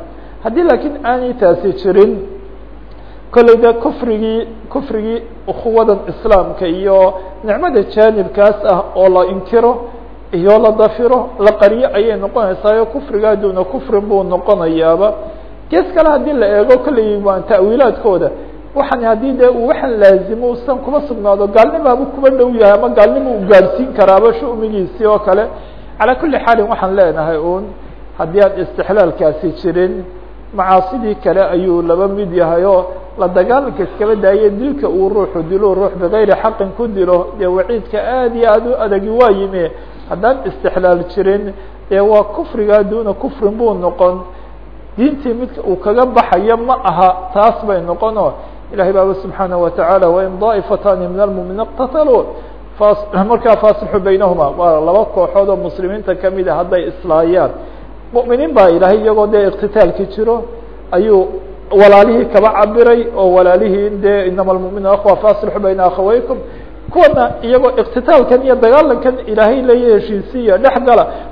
Haddii laakiin aanay taasi jirin kolley de kufrigii kufrigii ukhuwadan islaamka iyo nicmada jaanibkaas ah oo la inkiro iyo la dafiro la qariyo ayay noqonaysaa kufriga duuna kufrin buu noqonayaaba. Gees kale haddii la eego kolley waa ta'wiilaadkooda. Waxaan haddii dee uu waxaan laazimo usan kuma sugnaado gaalnimaaba kuba dhow yahay ama gaalnima u gaadhsiin karaaba shumigiisii oo kale. Calaa kulli xaalin waxaan leenahay un haddii aan istixlaalkaasi jirin macaasidii kale ayuu laba mid yahay la dagaalanka iskaba daaye dilka uu ruuxu dilo ruux bigayri xaqin ku dilo dee waciidka aad iyo aad u adagi waa yimi haddaan istixlaal jirin dee waa kufriga duuna kufrin buu noqon diintii midka uu kaga baxayo ma aha taas bay noqon oo ilahay baaba subxaanaه wataعaalى wain daa'ifatani min almuminiin اqtataluu markaa faasixu baynahuma waa laba kooxood oo muslimiinta kamida hadday islaayaan mu'miniin baa ilahay iyagoo dee iqtitaalki jiro ayuu walaalihii kaba cabiray oo walaalihii dee inama lmuminuun akwa fasilxu bayna akhaweykum kuwana iyagoo iqtitaalkan iyo dagaalankan ilaahay leeya heshiisiya dhex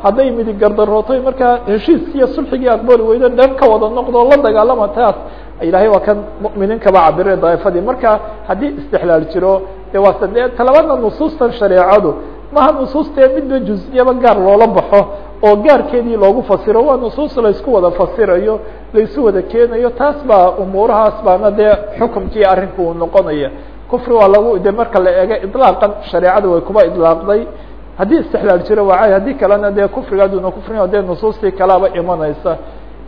hadday midig gardarootoy markaa heshiiskiiyo sulxigii aqbali weydo dhan ka wada noqdo la dagaalama taas ilahay waa kan mu'miniin kaba cabiray daa'ifadii. Marka haddii istixlaal jiro de waa sade talabaadna nusuustan shareecadu maha nusuustee midba juz-iyaba gaar loola baxo oo gaarkeedii loogu fasiro waa nusuus laysku wada fasirayo laysu wada keenayo taas baa umuurahaas baana dee xukumkii arrinku uu noqonaya. Kufri waa lagu de marka la eego ilaaqan shareecada way kuba ilaaqday haddii istixlaal jiro waa haddii kalena dee kufriga aduna kufriga dee nusuustii kalaaba imanaysa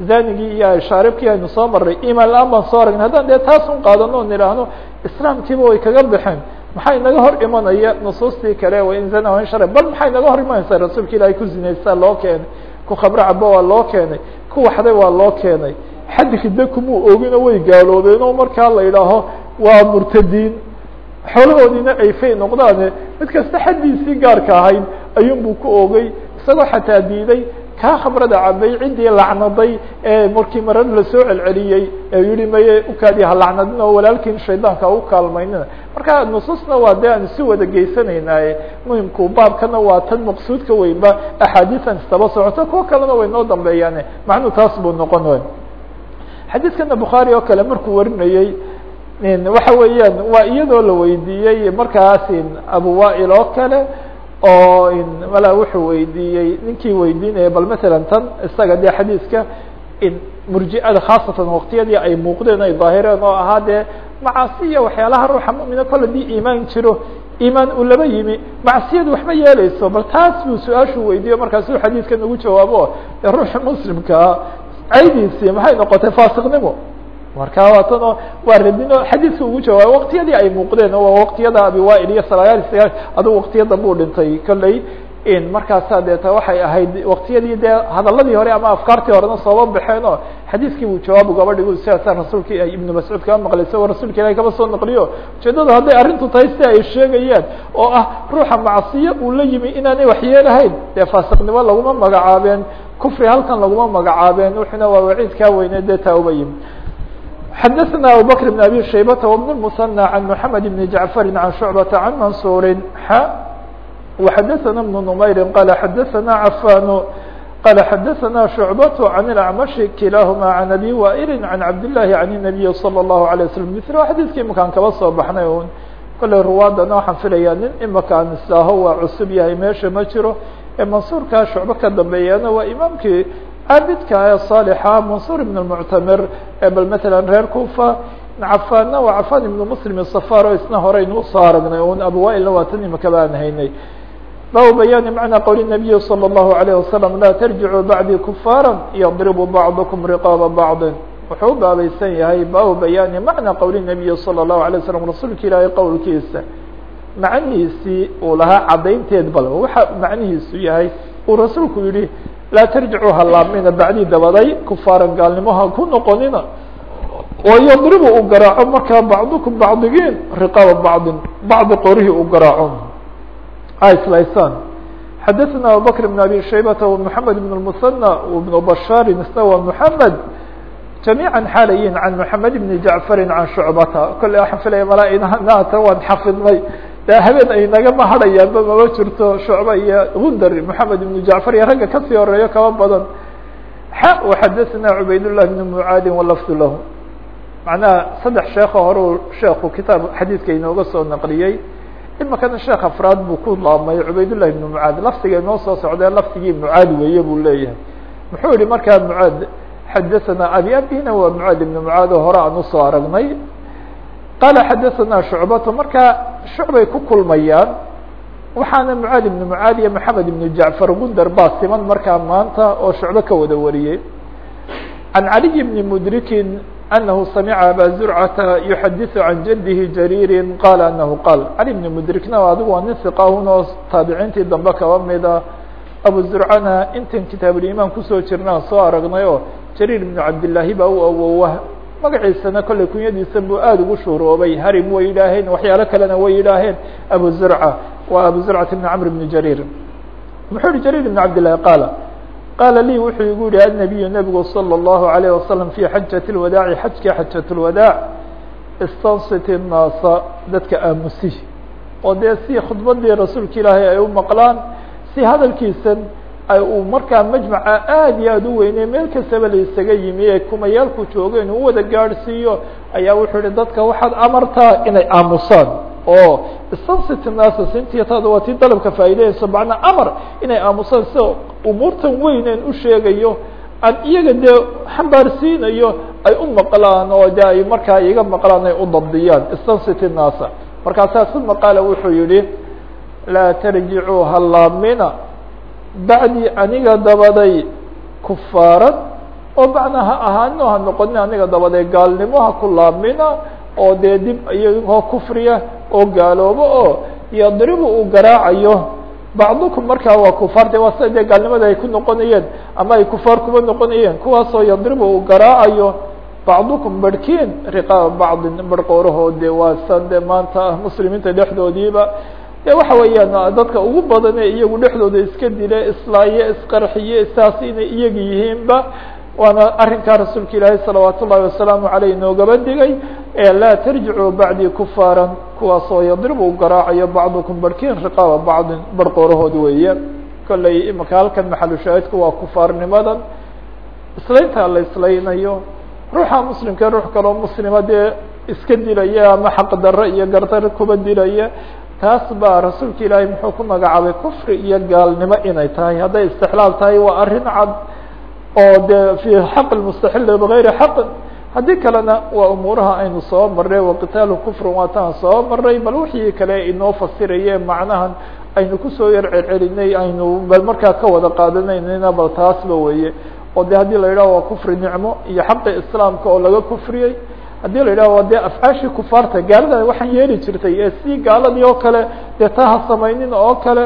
zanigii iyo shaaribkii aynu soo maray imaan la'aan baan soo aragnay haddaan dee taas un qaadano on idhaahno islaamkiiba way kaga baxeen maxaa inaga hor imanaya nusuustii kale wain zana wain shar bal maxay inaga hor imanaysaa rasuulka ilaahay ku zinaysaa loo keenay? Ku khabro cabo waa loo keenay? Ku waxday waa loo keenay? Xaddi hidde kumuu oogino way gaaloobeen oo markaa la idhaaho waa murtadiin. Xoolahoodiina ay fay noqdaane. Mid kasta xaddiisii gaarka ahayd ayuun buu ku oogay isagoo xataa diiday kaa khamrada cabay ciddii lacnaday ee markii marar la soo celceliyey ee yihi maye ukaadi ha lacnadin oo walaalkiin shaydaanka u kaalmaynina. Marka nusuusna waa de aan isu wada geysanaynaye muhimku baabkana waa tan maqsuudka weynba axaadiisan istaba socoto kuwo kalena way noo dambeeyaane. Macnuu taas buu noqon way xadiidkana bukhaari oo kale markuu warinayey waxa weeyaan waa iyadoo la weydiiyey markaas abu wail oo kale oo mala wuxuu weydiiyey ninkii weydiinaya bal matalan tan isaga dee xadiiska murjiada khaasatan waktiyadii ay muuqdeen ay daahireen oo ahaa dee macasiya waxyaalaha ruuxa mumina kol haddii iimaan jiro iimaan uu laba yimi macsiyadu waxma yeeleyso bal taas buu su'aashuu weydiiyo markaasuu xadiidkan ugu jawaabo ruuxa muslimkaa caydiisii maxay noqotay faasiqnimo marka waatan oo waa radino xadiiska ugu jawaabay waktiyadii ay muuqdeen waa waktiyada abiwail iyo salayaal aduu waktiya dambe u dhintay kolley. Markaasa deeta waxay ahayd waktiyadii dee hadaladii hore ama afkaartii horena sooba baxeen oo xadiiskii buu jawaab ugaba dhigo sidaasa rasuulka ibnu mascuud kaba maqlay isagoo rasuulka ilahi kaba soo naqliyo ujeedada hadday arrintu tahay si ay sheegayaan oo ah ruuxa macsiyo uu la yimi inaanay waxyeelahayn dee faasiqnimo laguma magacaabeen kufri halkan laguma magacaabeen wuxuna waa waciidkaa weyne dee taa uba yimi xadaثna abubakr بn abi shaybata وبn المثنى عan mحamed بn jaعفari عan shucbata عan mansuuri xa وxadaثna بن نmayri qala xadaثna cafan qala xadaثna شhucbaة عan الأcmaشhi kilahma عan abi waئli عan cabdالlahi عan النabiyi slى الlahu عalيه waslم mil xadiiskii imakaan kaba soo baxnay un kolley ruwaadana waxaan filayaa nin imaka an islaaho waa cusub yahay meesha ma jiro ee mansuurkaa shucbo ka dambeeyana waa imaamkii caabidka ee صاalixa mansuur ibn الmuctamir ee bal mثala reer kufa cafaanna waa cafan ibn mslim safar o isna horeynu usoo aragnay un abuwailna waa tan imaka baan haynay baabu bayaani macnaa qowli الnabiyi slى الlahu عalيه wasalam laa tarjicuu bacdii kufaara yadribu bacdukum riqaaba bacdi wuxuu u baabaysan yahay baabu bayaani macnaa qowli الnabiyi salى الlahu عalيه waslm rasuulka ilaahay qowlkiisa macnihiisii uu lahaa cadaynteed bal waxa macnihiisu yahay uu rasuulku yihi laa tarjicuu halaabmina bacdii dabaday kufaaran gaalnimo ha ku noqonina oo yadribu uu garaaco markaa bacdukum bacdigiin riqaaba bacdin bacdi qorihii uu garaaco islaysaan xadaثna abubakr بn abi shaybata ومحamed بn الmuثنى وبn bashاri isna waa mحamed جamيعا xaalayin can mحamed بn jaعfari can shucbata kolley waxaan filaya malaa waan xafidnay de habeen ay nagama hadhayaanba maba jirto shucba iyo gundari moxamed ibnu jacfar iyo ragga ka sii horeeyo kaba badan. Xa waxadahnaa cubaydullah ibnu mucaadin walafdu lahu. Macnaha saddex sheekho horeu sheekhu kitaab xadiidka inooga soo naqliyey. Imakana sheekh afraad buu ku laabmay cubaydullah ibnu mucaad. Lafdiga inoo soo socdee lafdigii mucaad weeye buu leeyahay. Muxuu yihi markaa mucaad xadahanaa abi abina waa mucaad ibnu mucaad oo hore aan u soo aragnay qaala xadaثna shucbatu markaa shucbay ku kulmayaan waxaana mعaad ibn mعaad iyo maxamed ibn jaعfar gundar baa siman markaa maanta oo shucbo ka wada wariyey can caliي bni mudrikin أنه سمع abا زرعة يحadiث عن جده جرير qال أنه qال علي بن مdrikna adigu waa nin ثقahun oo taabiciintii dambe kaba mida abu زurcana intan kitaabulimaan kusoo jirnaan soo aragnay oo jرير بن cabdاللahi baa u awowa magaciisana kolley kunyadiisa buu aad ugu shuuroobay harim way yidhaaheen waxyaalo kalena way yidhaaheen abu زurعة waa abu زurcة بن cمر بن جرير muxuu yihi جرير بن cabdاللahi qاl qaala lii wuxuu igu yihi النabiyu nebigu slى الlahu عalيه waslم fي xajaة الwadaaci xajkii xajaة الwadaac istansit الnaasa dadka aamusi oo dee si khudbadii rasuulka ilaahay ay u maqlaan si hadalkiisan ay uu markaa majmaca aad iyo aad u weyney meel kastaba la isaga yimi ee kumayaalku joogo inuu wada gaadhsiiyo ayaa wuxuu yihi dadka waxaad amartaa inay aamusaan. Oo sintiyatada waa tii dalabka faa'iideyeyso macnaa amar inay aamusaan sida umuurtan weyneen u sheegayo aan iyaga dee xambaarsiinayo ay u maqlaan oo de ay markaa iga maqlaan ay u dabdiyaan istansit naasa markaasaa uma qaala wuxuu yihi laa tarjicuu halaamina bacdi aniga dabaday kufaaran oo macnaa ha ahaano ha noqonin aniga dabaday gaalnimo ha ku laamina oo dee dib iyagoo kufriya oo gaaloobo oo yadribu uu garaacayo. Bacdukum markaa waa kufaar de waa sida dee gaalnimada ay ku noqonayeen ama ay kufaar kuba noqonayeen kuwaasoo yadribu uu garaacayo. Bacdukum barhkiin riqaaba bacdin barhqoorahode waa san de maanta muslimiinta dhexdoodiiba de waxa weeyaan dadka ugu badane iyagu dhexdooda iska dile islaaye isqarxiye saas inay iyaga yihiinba waana arrinkaa rasuulka ilaahay salawaat ullahi wasalaamu aleyh inoogaba digay ee laa tarjicuu bacdii kufaaran kuwaasoo yadribu garaacayo bacdukum barhkiin riqaaba bacdin barhqoorahood weeye kolley imika halkan maxalushaahidku waa kufaarnimadan islaynta la islaynayo ruuxa muslimka ruux kaloo muslima dee iska dilaya ama xaqdarro iyo gardar kuba dilaya taas baa rasuulka ilaahay muxuu ku magacaabay kufri iyo gaalnimo inay tahay. Hadday istixlaal tahay waa arrin cad oo dee fi xaq mustaxil bigayri xaqin haddii kalena waa umuuraha aynu soo marnay waqitaalu kufrin waataan soo marnay bal wixii kale inoo fasiraye macnahan aynu ku soo yar celcelinay aynu bal markaa ka wada qaadanaynayna bal taasba weeye. Oo de haddii la yidhaho waa kufri nicmo iyo xaqi islaamka oo laga kufriyey haddii la yidhaho dee afcaashii kufaarta gaalada waxaan yeeli jirtay ee si gaaladii oo kale dee taa ha samaynin oo kale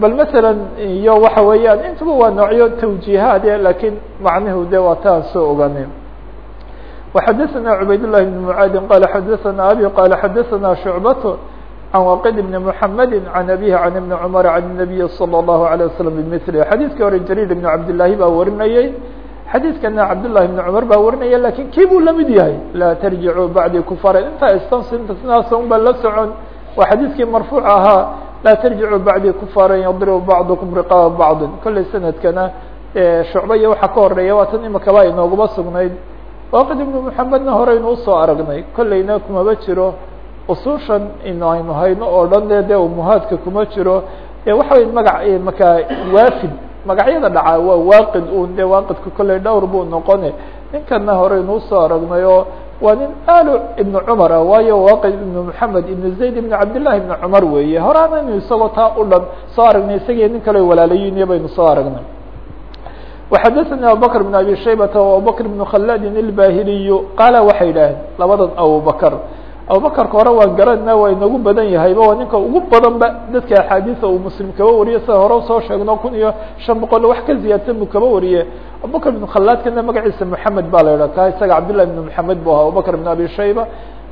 bal masalan iyo waxa weeyaan intuba waa noocyo tawjiihaad e lakiin macnuhu de waa taan soo ogaanay وxadثna عubayd للhi بن mعاadi qال xadثna abي qال xadثna شhuعبة عن waqid بن محamedi عن abيه عن iبن cمر عن النaبي صلى الله عليه وسلم بmثله xadيثkii hore jrير بن cabdاللahi baa warinayey xadيثkana cabdاللahi بن cمر baa warinaya lakin kii buu lamid yahay laa تrجicuu baعdي كفاra intaa stansintaas un ba la socon waa xadيثkii marفوuع ahaa laa تrجicuu baعdي كفاra yضرب bعضكم رقاaب bعض kolley sanadkana shucba iyo waxa ka horeeya waa tan imakaba inooguma sugnayd waaqid ibnu maxamedna horeynu usoo aragnay kolleyna kumaba jiro usushan inaynu hayno oo dhan de de umuhaadka kuma jiro e waxa wey magac markaa waafid magacyada dhacaa waa waaqid un de waaqidka kolley dhowr buu noqone ninkana horeynu usoo aragnay oo waa nin alu ibnu cumar ah waayo waaqid ibnu maxamed ibnu zayd ibnu cabdillahi ibnu cumar weeye horaanaynu isagoo taa u dhan soo aragnay isagii nin kale walaalayiin iyo baynu soo aragnay وxadثnي abubكر بن abي شhaybة وabubكر بن khلad الbahiliy qaala waxay idhaaheen labadan abubكر abubakarka hore waa garanna waa inagu badan yahayba waa ninka ugu badan ba dadka axaadiisa uu muslim kaba wariye sida hore soo sheegno kun iyo shan boqol wax ka ziyaadsan buu kaba wariye abubakr bin khalaadkana magaciisa moxamed baa la yidhah ka isaga cabdillah ibn moxamed bu aha abubakr ibn abi shayba.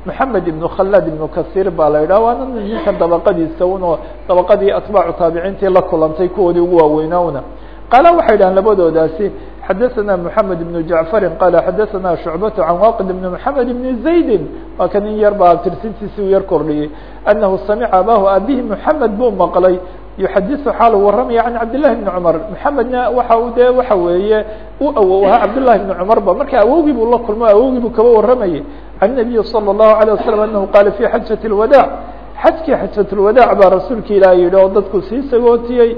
Moxamed ibn khalaad ibn kasir baa la yidhah waana ninka dabaqadiisa un dabaqadii atbaacu taabiciintii la kulantay kuwoodii ugu waaweynaa una qaala waxay dhahan labadoodaasi xadaثna mحamed بن jaعفari qala xadaثna شhucbaة can waqid بn mحamed بn زaydi waa kan in yar baa tirsintiisi u yar kordhiyey anahu samica abahu abihi mحamed buu maqlay yuxadiثu xaal waramaya can cabdالlahi بn cmar mحamedna waxa u de waxa weeye u awow ahaa cabdالlahi بn cmar ba marka awowgii buu la kulmo awowgii buu kaba waramayay can النabiyi slى الlahu عalيه waslم anahu qala fi xajaة الwadاع xajkii xajaة الwadاع baa rasuulka ilaah yihi oo dadku sii sagootiyey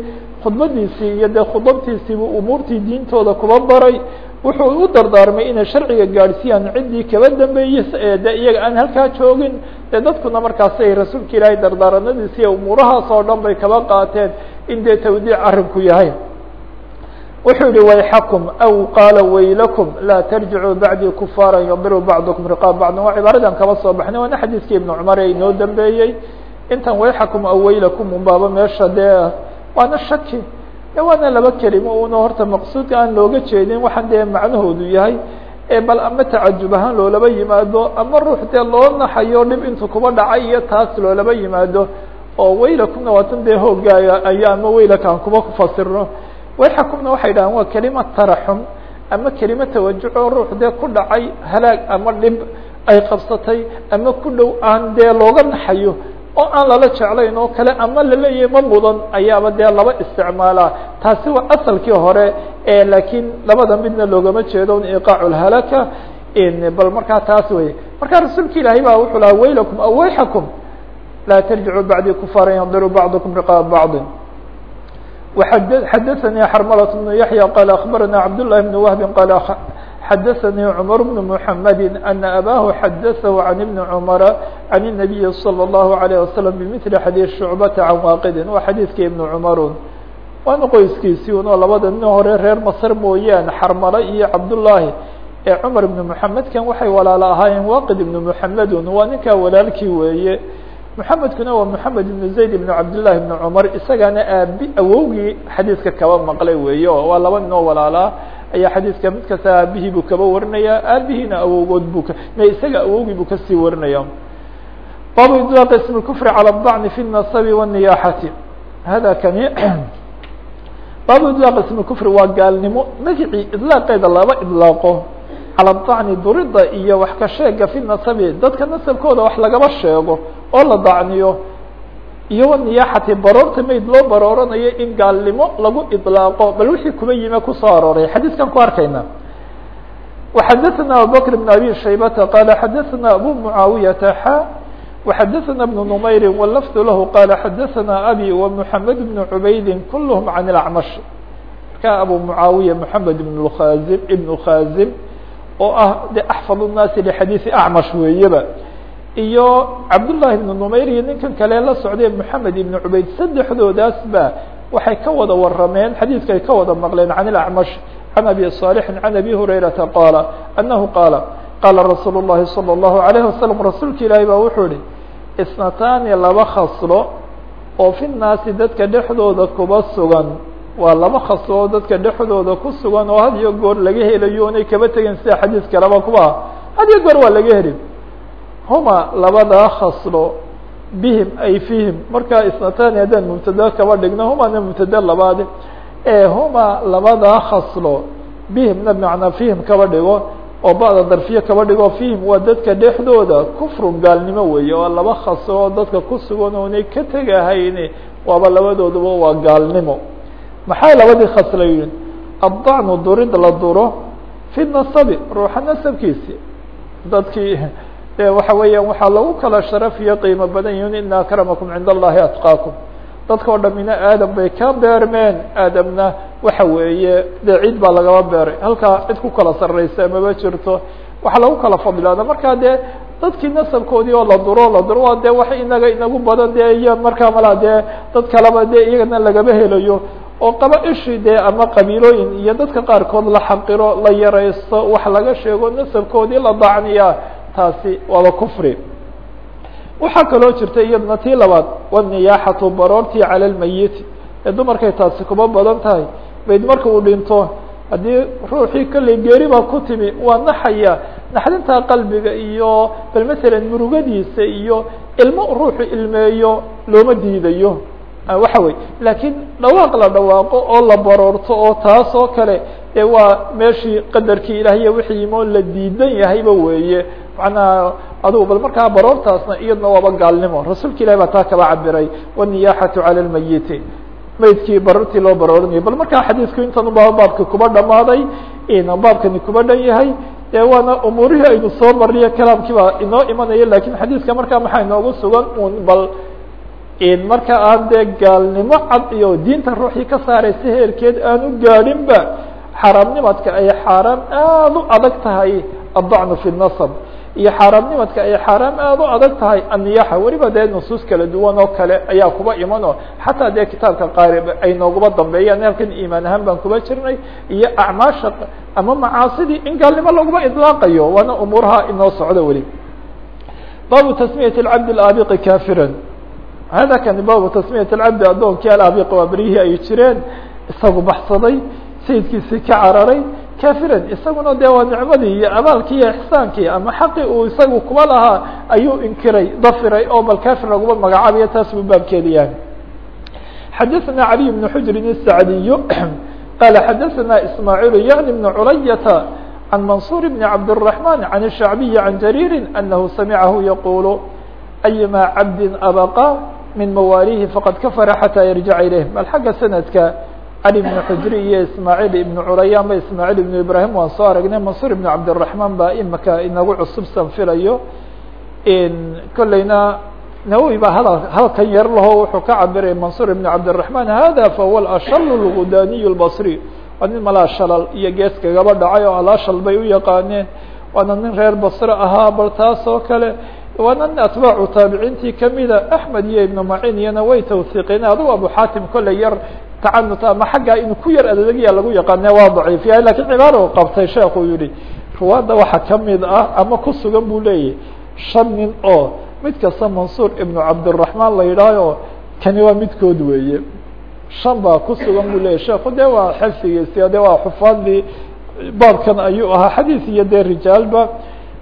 khudbadiisii iyo dee khudabtiisiibuu umuurtii diintooda kuba baray. Wuxuu u dardaarmay inay sharciga gaadhsiiyaan. Ciddii kaba dambeeyey ee de iyaga aan halkaa joogin. Dee dadkuna markaasi ay rasuulka ilaahay dardaaranadiisi iyo umuurahaas oo dhan bay kaba qaateen in dee tawdiic arrinku yahay. Wuxuu yihi wayxakum aw qaala waylakum laa tarjicuu bacdii kufaara yadribu bacdukum riqaab bacd waa cibaaradan kaba soo baxnay. Waana xadiiskii ibnu cumar ee inoo dambeeyey. Intan wayxakum aw waylakum unbaaba meesha dee waana shaki. De waana laba kelimo una horta maqsuudka aan looga jeedin waxaan dee macnahoodu yahay bal ama tacajub ahaan loolaba yimaado ama ruux dee loo naxayo dhib intu kuba dhacay iyo taas loolaba yimaado oo waylakumna waatan dee hoogaayo ayo ama waylaka aan kuba kufasirno wayxakumna waxay dhahaan waa kelima taraxum ama kelima tawajuc oo ruux dee ku dhacay halaag ama dhib ay qabsatay ama ku dhow aan dee looga naxayo oo aan lala jeclayn oo kale ama laleeyahay ma mudan ayaaba dee laba isticmaalaa taasi waa asalkii hore laakiin labada midna loogama jeedo iqaacu lhalaka bal markaa taas wey marka rasuulka ilaahay ba wuxuu lahaa waylakum aw wayxakum laa tarjicuu bacdii kufaara yandiru bacdukum riqaab bacdi xadaثnي xrmlة بن yaحyى qال أخbarana cabdاللahi بن وهb qال xadaثnي cmر بن محamd أن abah xadaثه عن iبن cmر عن النaبي صلى الله عليه وسلم بmثل xadيiث شhuعبة عن wاqdi waa xadiiثka iبن cmr waana qoyskiisii un oo labada nin hore reer masr mooyaan xarmale iyo cabdاللahi ee cmar بن محamedkan waxay walaalo ahaayeen waqid iبن محamedun waa ninkaa walaalkii weeye محamedkuna waa محamed iبن زayd iبن cabdاللahi بن cmar isagana aabi awowgii xadiiska kaba maqlay weeye o waa laba nin oo walaalaa ayaa xadiiska mid kasta aabihii buu kaba warinaya aabihiina awowgood bu m isaga awowgii buu kasii warinaya baabu iطlaaq ism الكfr calى الضعن في النaصb والنiyaaxati hada kani baabu iطlaaq ism الكfr waa gaalnimo magicii iطlaaqeeda laba iطlaaqo calى الضacni durida iyo wax ka sheega fi nasabi dadka nasabkooda wax lagaba sheego oo la dacniyo iyo waniyaaxati baroorta mayd loo barooranayo in gaalnimo lagu iطlaaqo bal wixii kuba yime kusoo arooray xadiiskan ku arkayna وxadaثna abubكر بن abي shaybata qala xadaثna abu muعaawiyata xa وxadaثna بن نmayri wlfd lah qala xadaثna abي ومحamed بن عubaydi kulhm عan الأcmash marka abu muعaawiya mحamed بن khazim ibn khazim oo ah de axfad الnaasi lxadiiثi acmash weeyaba iyo cabdullahi ibnu numayr iyo ninkan kale la socday moxamed ibnu cubayd saddexdoodaas ba waxay ka wada warameen xadiidka ay ka wada maqleen can ilacmash عن أبي صالح عن أبي هريرة قال أنه قال قال رsuuل اللhi صلى الله عليه وسلم رasuulka ilaahi baa wuxuu ihi اثنتاni laba khaslo oo في الناasi dadka dhexdooda kuba sugan waa laba khaslo oo dadka dhexdooda ku sugan oo had iyo goor laga helayo onay kaba tegin sida xadiis kaleba kuba had iyo goor waa laga heli. Huma labadaa khaslo bihim ay fihim. Markaa isnatani haddaan mubtada kaba dhigno humana mubtada labaade ee huma labadaa khaslo bihimna bmacnaa fihim kaba dhigo oo ba'da darfiye kaba dhigo fihim waa dadka dhexdooda kufrun gaalnimo weeye oo laba khaslo oo dadka ku sugan oonay ka tegahayni waaba labadooduba waa gaalnimo maxay labadii khasla yihiin addacnu durid la duro fi nasabi ruuxa nasabkiisi. Dadkii waxa weeyaan waxaa lagu kala sharaf iyo qiimo badan yihiin ina akramakum cinda allahi atqaakum. Dadka o dhamina aadam bay ka beermeen. Aadamna waxa weeye dee cid baa lagaba beeray. Halkaa cid ku kala sarreysa maba jirto waxaa lagu kala fadlaada markaa dee dadkii nasabkoodii oo la duro la duro waa dee wax inaga inagu badan dee iyo markaa malaa dee dad kaleba dee iyagana lagaba helayo oo qaba ishi dee ama qabiilooyin iyo dadka qaarkood la xaqiro la yaraysto wax laga sheego nasabkoodii la dacniya taasi waaba kufri. Waxaa kaloo jirta iyadna tii labaad waniyaaxatu baroortii cala lmayiti ee dumarkay taasi kuba badan tahay. Bayd marka uu dhinto haddii ruuxii kolley geeri baa ku timi waa naxaya. Naxdintaa qalbiga iyo bal masalan murugadiisa iyo ilmo ruuxu ilmeeyo looma diidayo waxa wey laakiin dhawaaq la dhawaaqo oo la baroorto oo taas oo kale dee waa meeshii qadarkii ilahiya wixii imo la diidan yahayba weeye. Macnaha adugu bal markaa baroortaasna iyadna waaba gaalnimo. Rasuulka ilahi baa taa kaba cabiray waniyaxatu cala lmayiti maydkii baroortii loo baroorinaya bal markaa xadiisku intan uba baabka kuba dhamaaday baabkani kuba dhan yahay dee waana umuurihii aynu soo mariyo kalaamkii baa inoo imanaya laakiin xadiiska markaa maxaa inoogu sugan un bal marka aan dee gaalnimo cad iyo diinta ruuxii ka saaraysa heerkeed aanu gaadhinba xaaraamnimadka ay xaaraam aada u adag tahay addacnu fi nasab iyo xaaraamnimadka ay xaaraam aada u adag tahay anniyaxa weliba dee nusuus kala duwan oo kale ayaa kuba imano xataa dee kitaabka qaari ay nooguba dambeeyaan halkan iimaan ahaan baan kuba jirnay. Iyo acmaasha ama macaasidii in gaalnimo laguma idlaaqayo waana umuuraha inoo socdo weli. Baabu tasmiyat cabd aabiqi kafiran hada kani baabu tasmiyat cabdi addoonkii alaabiq waa beryihii ay jireen isagu baxsaday sayidkiisii ka cararay kafiran isaguna dee waa nicmadii iyo abaalkii iyo ixsaankii ama xaqii uu isagu kuba lahaa ayuu inkiray dafiray oo bal kafir laguma magacaabayo taas buu baabkeeda yahay xadaثna عaliي بن xujrin الsacdiy qala xadaثna ismaaعiil yعni بn culayata عan mansur بn cabdالرaحman عan الshacbiyi عan jarيiri anahu samicahu yaqul ayma cabdi abqa min mawalihi faqad kafara xatى yarjica ilayhim. Bal xagga sanadka cali ibnu xujri iyo ismaaciil ibnu curayaan ba ismaaciil ibnu ibraahim waan soo aragnay. Mansuur ibnu cabdiraxmaan baa imika inagu cusub sanfilayo kolleyna nawowi baa hadal halkan yar laho wuxuu ka cabiraya mansuur ibnu cabdiraxmaan hada fahuwa alashal lgudaniy lbasri waa nin malaa shalal iyo gees kagaba dhacay oo alashal bay u yaqaaneen. Waana nin reer basre ahaa bal taas oo kale waana nin atbaacu taabiciintii kamida axmed iyo ibnu macin iyona way tawsiiqeen adugu abu xaatim kolley yar tacanut ama xaggaa inuu ku yar adegya lagu yaqaane waa daciif yahay lakiin cibaara u qabtay sheekuu yihi ruwaadda waxa ka mid ah ama ku sugan buu leeyahy shan nin oo mid kasta mansuur ibnu cabdiraحmaan la yidhaaho kani waa midkood weeye shan baa ku sugan buu leyahy sheeku de waa xifdigiisi de waa xufaadii baabkan ayuu ahaa xadiis iyo dee rijaalba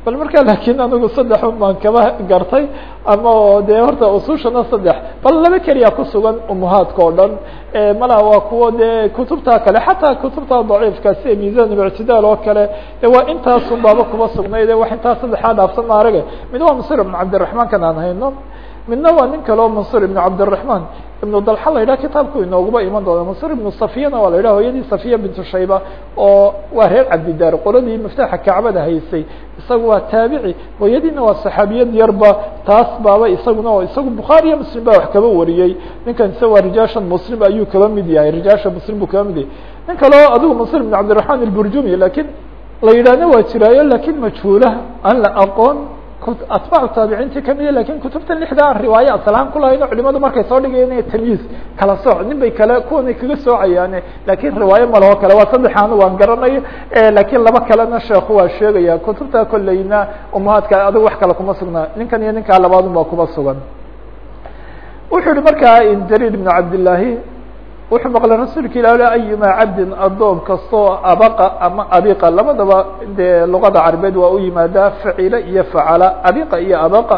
bal markaa laakiin anigu saddex un baan kaba gartay ama oo dee horta usushana saddex. Bal laba keliya kusugan umuhaadka oo dhan. Malaha waa kuwo dee kutubta kale xataa kutubta daciifka sida miisaan ibctidaal oo kale de waa intaasun baaba kuma sugnayd wax intaas saddexaa dhaafsan maarage mid waa mansur ibn cabdiraxmaan kan aan hayno. Midna waa nin kale oo mansur ibn cabdiraxmaan ibnu dalxa la yidhah kitaabku inooguba iman doona mansur ibnu safiyana waa la yidhah safiya bintu shayba oo waa reer cabdidaar. Qoladii miftaxa kacbada haysay. Isagu waa taabici. Hooyadiina waa saxaabiyad yarba. Taas baaba isaguna oo isagu bukhaari iyo muslim baa wax kaba wariyey. Ninkan isa waa rijaashan muslim ayuu kaba mid yahay. Rijaasha muslim buu kaba mid yahay. Nin kale oo adigu mansur ibn cabdiraحmaan ilburjumi lakiin la yidhahna waa jiraayo laakiin majhuula aan la aqoon atbaacu taabiciintii kamida laakiin kutubtan lixda aan riwaayo asalahaan kulahayn culimadu markay soo dhigayaan inay tamyiiz kala sooc nin bay kale kuwanay kaga soocayaane laakiin riwaayo malaho kale waa saddexaanu waan garanayo laakiin laba kalena sheekhu waa sheegaya kutubta kolleyna umahaadka adigo wax kale kuma sugnaa ninkan iyo ninkaa labaadun baa kuma sugan. Wuxuu yihi markaa jarir ibn cabdillaahi wuxuu maqlay rasuulka ilah ayuma cabdin adoom kastoo abaqa ama abiqa labadaba dee luqada carabeed waa u yimaadaa facila iyo facala abiqa iyo abaqa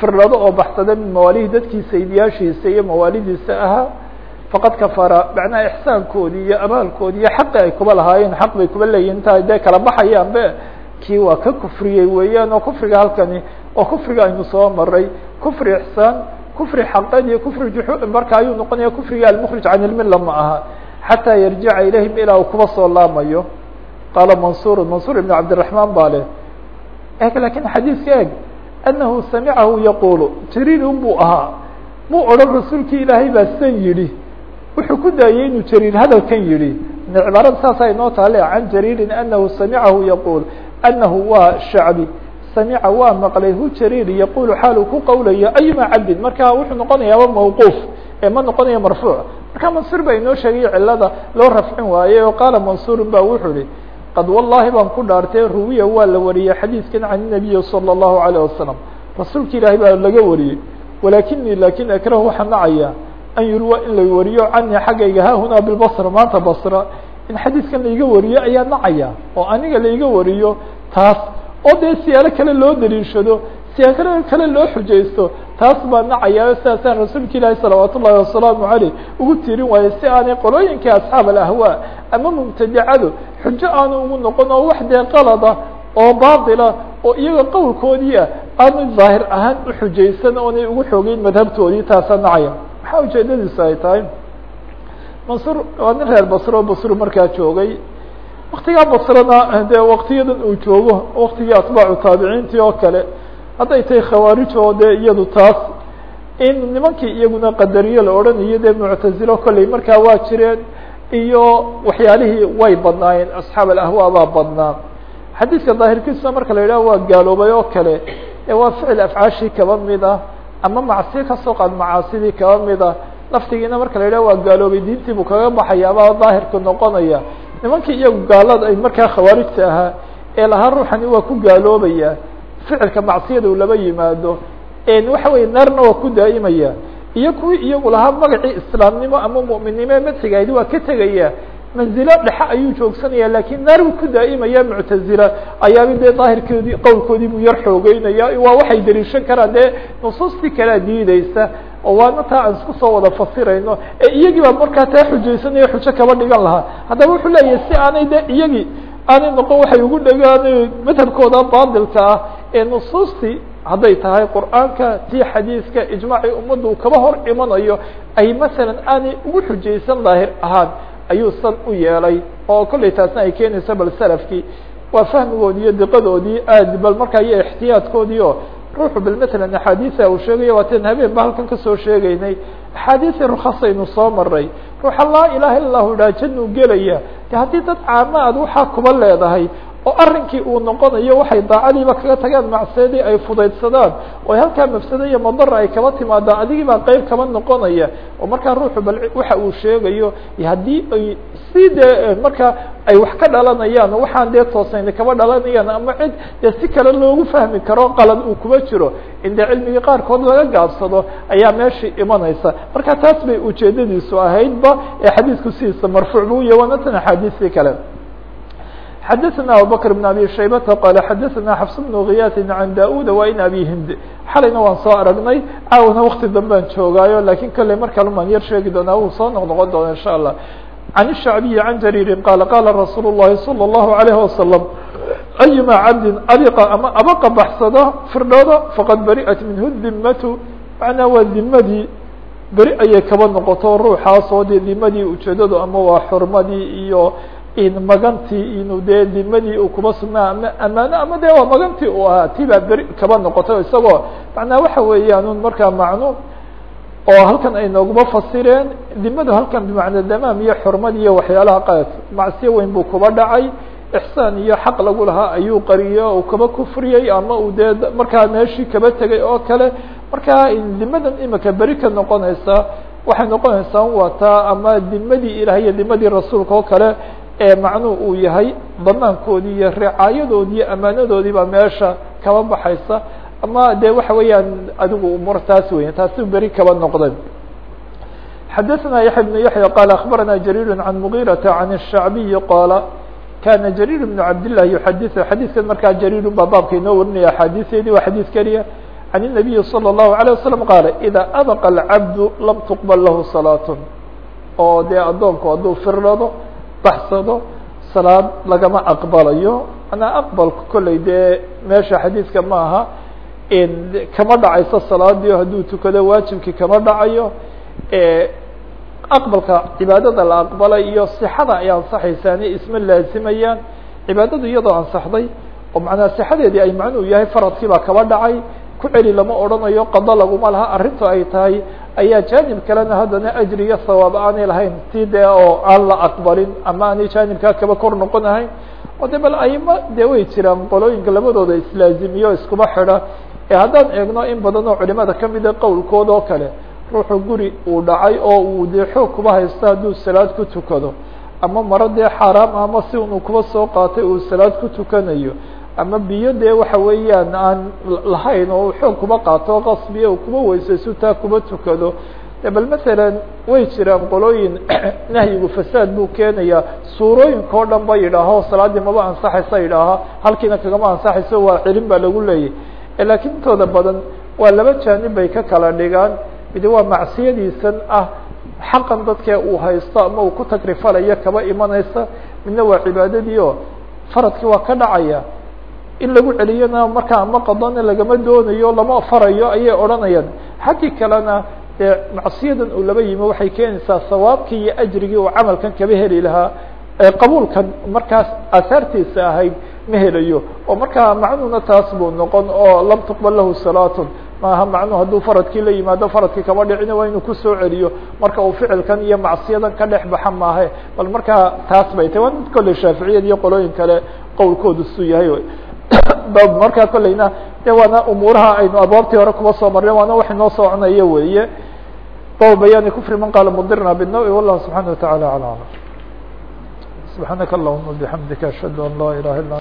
firlado oo baxsada min mawaalihi dadkii saydiyaashiisa iyo mawaalidiisa ahaa. Faqad kafara macnaha ixsaankoodii iyo abaalkoodii iyo xaqi ay kuba lahaayeen xaq bay kuba leeyihiin inta dee kala baxayaan be. Kii waa ka kufriyey weeyaan oo kufriga halkani oo kufriga aynu soo maray kufri ixsaan kufri xaqeed iyo kufri juxuud marka ayuu noqonaya kufriga almkrij can ilmila ma aha xataa yarjica ilayhim ilaa uu kuba soo laamayo. Qaala mansur mansur ibn cabdiraحman baa leh eg laakiin xadiiska eg anahu samicahu yaqulu jariirun buu ahaa. Muu odhan rasuulkii ilaahay baa san yidhi wuxuu ku daayey inuu jariir hadalkan yidhi. Cibaarada saasa inoo taale can jariirin anahu samicahu yaqul anahu waa shacbi samica waa maqlay hu jariir yaqulu xaal uu ku qawlayo ayuma cabdin marka wuxuu noqonayaaba mawquuf ee ma noqonayo marfuuc marka mansuur baa inoo sheegay cilada loo rafcin waaye oo qaala mansuurun ba wuxuu ihi qad wallahi baan ku dhaartay ruwiya waa la wariyey xadiidkan can nabiyi salى الlahu عalيه wasalam rasuulka ilaahay baa laga wariyey walakinii lakin akrahu waxaa nacaya an yurwa in la wariyo canii xaggayga hahunaa bilbasra maanta basra in xadiidkan laiga wariyo ayaa nacaya oo aniga laiga wariyo taas oo dee siyaalo kale loo daliishado siyaalo kale loo xujaysto taas baa nacaya sidaasaan rasuulka ilaahi salawaat ullahi wasalaamu aleyh ugu tirin waayo si aanay qolooyinkii asxaab alahwaa ama mubtadicadu xujo aanu ugu noqon oo wax dee qalada oo baatila oo iyaga qowlkoodii ah aanu daahir ahaan uxujaysan oonay ugu xoogeyn madhabtoodii taasaa nacaya maxaa ujeedadiisu ay tahay? Mansur waa nin reer basro basru markaa joogay waktigaa basrana dee waktiyadan uu joogo waktigii atbaacu taabiciintii oo kale hadday tahay khawaarij oo dee iyadu taas in nimankii iyaguna qadariye la odhanayo dee muctazilo kolley markaa waa jireen iyo waxyaalihii way badnaayeen asxaab alahwaa baa badnaa xadiidka daahirkiisuna marka la yidhaha waa gaaloobay oo kale ee waa ficil afcaashii kaba mid ah ama macsiye ka soo qaad macaasidii kaba mid ah laftigiina marka la yidhaha waa gaaloobay diintii buu kaga baxaya abaa daahirka noqonaya nimankii iyagu gaalada ay markaa khawaarijta ahaa ee lahaa ruuxani waa ku gaaloobaya ficilka macsiyada u laba yimaado waxa weye naarna waa ku daa'imaya iyo kuwii iyagu lahaa magacii islaamnimo ama mu'minnimo ee madxigahayd waa ka tegaya manzilo dhexe ayuu joogsanaya laakiin naar buu ku daa'imaya muctazila ayaaba dee daahirkoodii qowlkoodii buu yar xoogeynaya waa waxay daliishan karaan dee nusuustii kalea diideysa oo waana taa aan isku soo wada fasirayno iyagii baa markaa taa xujaysanaya xujo kaba dhigan lahaa. Haddaba wuxuu leeyahay si aanay de iyagii aanay noqon waxay ugu dhegaan madhabkooda baadilka ah ee nusuustii hadday tahay qur'aanka tii xadiiska ijmaacii ummadda uu kaba hor imanayo ay masalan aanay ugu xujaysan daahir ahaan ayuu san u yeelay oo kollay taasna ay keenayso bal salafkii. Waa fahmigoodii iyo diqadoodii aad bal markaa iyo ixtiyaadkoodii oo ruuxu bal matalan axaadiisa uu sheegayo waaten habeen ba halkan ka soo sheegaynay. Axaadiisii rukhasaynu soo maray ruuxa laa ilaha illa lahu gelaya. De haddii dad caama aad waxaa kuba leedahay oo arrinkii uu noqonayo waxay daacadiiba kaga tagaan macsiyadii ay fudaydsadaan oo halkaa mafsado iyo madara ay kaba timaadaan adigii baa qeyb kaba noqonaya. Oo markaa ruuxu bal waxa uu sheegayo haddii ay si dee markaa ay wax ka dhalanayaan waxaan dee toosayna kaba dhalanayaan ama cid dee si kale loogu fahmi karo qalad uu kuba jiro in dee cilmigii qaarkood laga gaabsado ayaa meeshii imanaysa. Marka taas bay ujeedadiisu ahaydba ee xadiisku sidiisa marfuuc bu uya waanatan axaadiistii kale xdثna abubكر بن abي شhaybةa qال xadثna xفs بن غiyاt عan daud وin abi hind xalayna waan soo aragnay caawna wakti danbaan joogaayo lakin kale markaan maan yar sheegi doonaa wuu soo noq noqon doona in shاء الlah عن الشhعبي عن جرير qال qاla رasuul الlahi صلى الlaه عليه وسلم أيma cabdi abq ama abqa baxsada firdhooda faqad bariأت minhu dimt manaa waa dimadii beri ayay kaba noqoto ruuxaas oo dee dimadii ujeedadu ama waa xurmadii iyo magantii inuu dee dimadii uu kuba sugnaa ama amaano ama de waa magantii uu ahaa ti baa beri kaba noqotay isagoo. Macnaa waxa weeyaan un markaa macno oo halkan ay nooguma fasireen dimadu halkan bimacna damaam iyo xurmad iyo waxyaalaha qaad macsiyo weyn buu kuba dhacay ixsaan iyo xaq lagu lahaa ayuu qariyey uu kaba kufriyey ama uu dee markaa meeshii kaba tegay oo kale markaa dimadan imika beri ka noqonaysa waxay noqonaysaa wataa ama dimadii ilaah iyo dimadii rasuulka oo kale ee macnuu uu yahay damaankoodii iyo ricaayadoodii iyo amaanadoodii baa meesha kaba baxaysa ama de waxa weeyaan adigu umur taas weya taasi beri kaba noqday xadaثna yaحya بن yaحya qال aخbarana jarيir عan mغيرaةa عan الشhacbiyi qاala kana jarيir بن cabdالlah yuxadiث xadiثkan markaa jarيir baa baabka inoo warinaya axaadiثeedii waa xadiث keliya عan النabiyi slى الlahu عalيه waسلم qaala إida abqa الcabdu lam tuqbal lahu salaaة oo dee adoonku hadduu firlado baxsado salaad lagama aqbalayo. Manaa aqbalka kolley dee meesha xadiidka ma aha kama dhacayso salaadii hadduu tukado waajibkii kama dhacayo. Aqbalka cibaadada la aqbalay iyo sixada ay ansaxaysaani isma laazimayaan. Cibaadadu iyadoo ansaxday oo macnaa sixadeedii ay macnuu yahay faradkii baa kaba dhacay ku celi lama odhanayo qado laguma laha arrintu ay tahay ayaa jaanib kalena haddana ajri iyo sawaab aanay lahayn. Si dee oo aan la aqbalin ama aanay jaanibkaa kaba kor noqonahayn oo de bal ayma dee way jiraan qolooyinka labadooda islaazimiyo iskuma xidha. Ee haddaan eegno in badan oo culimada kamida qowlkooda oo kale ruuxu guri uu dhacay oo uu dee xoog kuba haysto hadduu salaad ku tukado. Ama maro dee xaaraam ama si unu kuba soo qaatay uu salaad ku tukanayo ama biyo dee waxa weeyaan aan lahayn oo xoog kuba qaato qasbiya uu kuba weysayso taa kuba tukado. Bal masalan way jiraan qolooyin nahyigu fasaad buu keenaya suurooyinka o dhan ba yidhaaho salaaddii maba ansaxaysa yidhaaha halkiina kagama ansaxayso waa celin baa lagu leeyahy laakiin intooda badan waa laba jaanib bay ka kala dhigaan. Midi waa macsiyadiisan ah xaqan dadkee uu haysto ama uu ku tagrifalayo kaba imanaysa. Midna waa cibaadadii oo faradkii waa ka dhacaya in lagu celiyona markaa ama qadona lagama doonayo lama farayo ayay odhanayaan. Xaggii kalena dee macsiyadan uu laba yimi waxay keenaysaa sawaabkii iyo ajrigii uu camalkan kaba heli lahaa. Qabuulkan markaas aahaartiisa ahayd ma helayo. Oo markaa macnuhuna taas buu noqon oo lam tuqbal lahu salaatun. Maaha macnuhu hadduu faradkii la yimaado faradkii kama dhicina waa inuu ku soo celiyo. Marka uu ficilkan iyo macsiyadan ka dhex baxa maahe. Bal markaa taas bay tahy waa mid kolley shaaficiyad iyo qolooyin kale qowlkoodu su yahay bab markaa kolleyna de waana umuuraha aynu aboortii hore kuba soo marnay waana wax inoo soconaya weeye. Bab bayaani kufri man qaala mudirna binawi wallah subxaana wataعala alى alam subxaanaka allahuma bixamdika ashhadu an laa ilaha illa